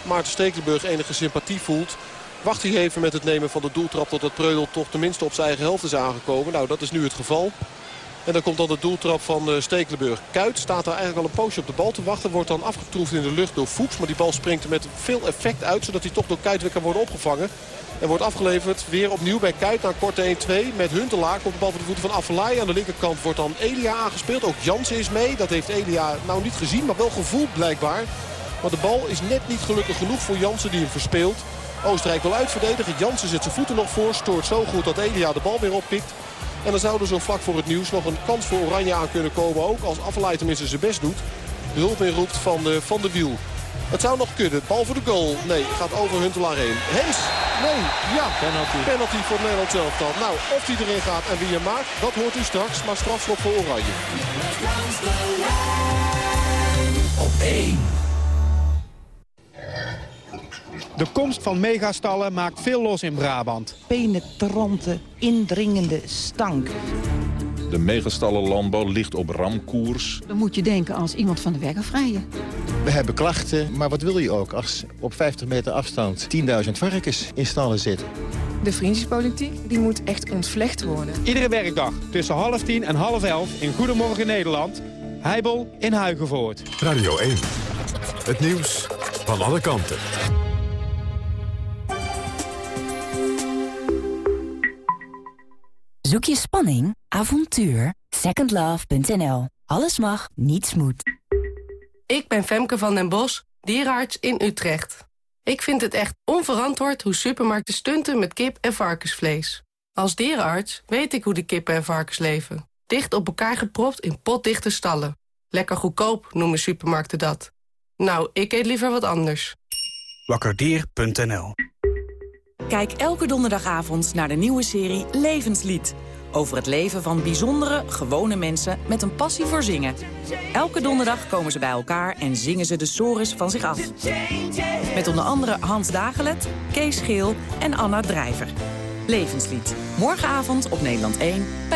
Maarten Stekelenburg enige sympathie voelt. Wacht hij even met het nemen van de doeltrap totdat Preudel toch tenminste op zijn eigen helft is aangekomen. Nou, dat is nu het geval. En dan komt dan de doeltrap van uh, Stekelenburg. Kuit staat daar eigenlijk al een poosje op de bal te wachten. Wordt dan afgetroefd in de lucht door Fuchs. Maar die bal springt er met veel effect uit. Zodat hij toch door Kuit weer kan worden opgevangen. En wordt afgeleverd weer opnieuw bij Kuit naar korte 1-2. Met Huntelaar komt de bal voor de voeten van Affelay. Aan de linkerkant wordt dan Elia aangespeeld. Ook Jansen is mee. Dat heeft Elia nou niet gezien, maar wel gevoeld blijkbaar. Maar de bal is net niet gelukkig genoeg voor Jansen die hem verspeelt. Oostenrijk wil uitverdedigen. Jansen zet zijn voeten nog voor. Stoort zo goed dat Elia de bal weer oppikt. En dan zou er zo vlak voor het nieuws nog een kans voor Oranje aan kunnen komen. Ook als Affalay tenminste zijn best doet. De hulp inroept van de, van de wiel. Het zou nog kunnen. Bal voor de goal. Nee, gaat over Huntelaar heen. Hees. Nee. Ja. Penalty. Penalty voor Nederland zelf dan. Nou, of die erin gaat en wie hem maakt, dat hoort u straks. Maar strafschop voor Oranje. Op 1. De komst van megastallen maakt veel los in Brabant. Penetrante, indringende stank. De megastallenlandbouw ligt op ramkoers. Dan moet je denken als iemand van de weg afrijden. We hebben klachten, maar wat wil je ook als op 50 meter afstand 10.000 varkens in stallen zitten? De vriendjespolitiek die moet echt ontvlecht worden. Iedere werkdag tussen half tien en half elf in Goedemorgen Nederland. Heibel in Huigenvoort. Radio 1. Het nieuws van alle kanten. Zoek je spanning, avontuur? Secondlove.nl. Alles mag, niets moet. Ik ben Femke van den Bos, dierenarts in Utrecht. Ik vind het echt onverantwoord hoe supermarkten stunten met kip en varkensvlees. Als dierenarts weet ik hoe de kippen en varkens leven. Dicht op elkaar gepropt in potdichte stallen. Lekker goedkoop noemen supermarkten dat. Nou, ik eet liever wat anders. Wakkerdier.nl Kijk elke donderdagavond naar de nieuwe serie Levenslied. Over het leven van bijzondere, gewone mensen met een passie voor zingen. Elke donderdag komen ze bij elkaar en zingen ze de sores van zich af. Met onder andere Hans Dagelet, Kees Geel en Anna Drijver. Levenslied. Morgenavond op Nederland 1 bij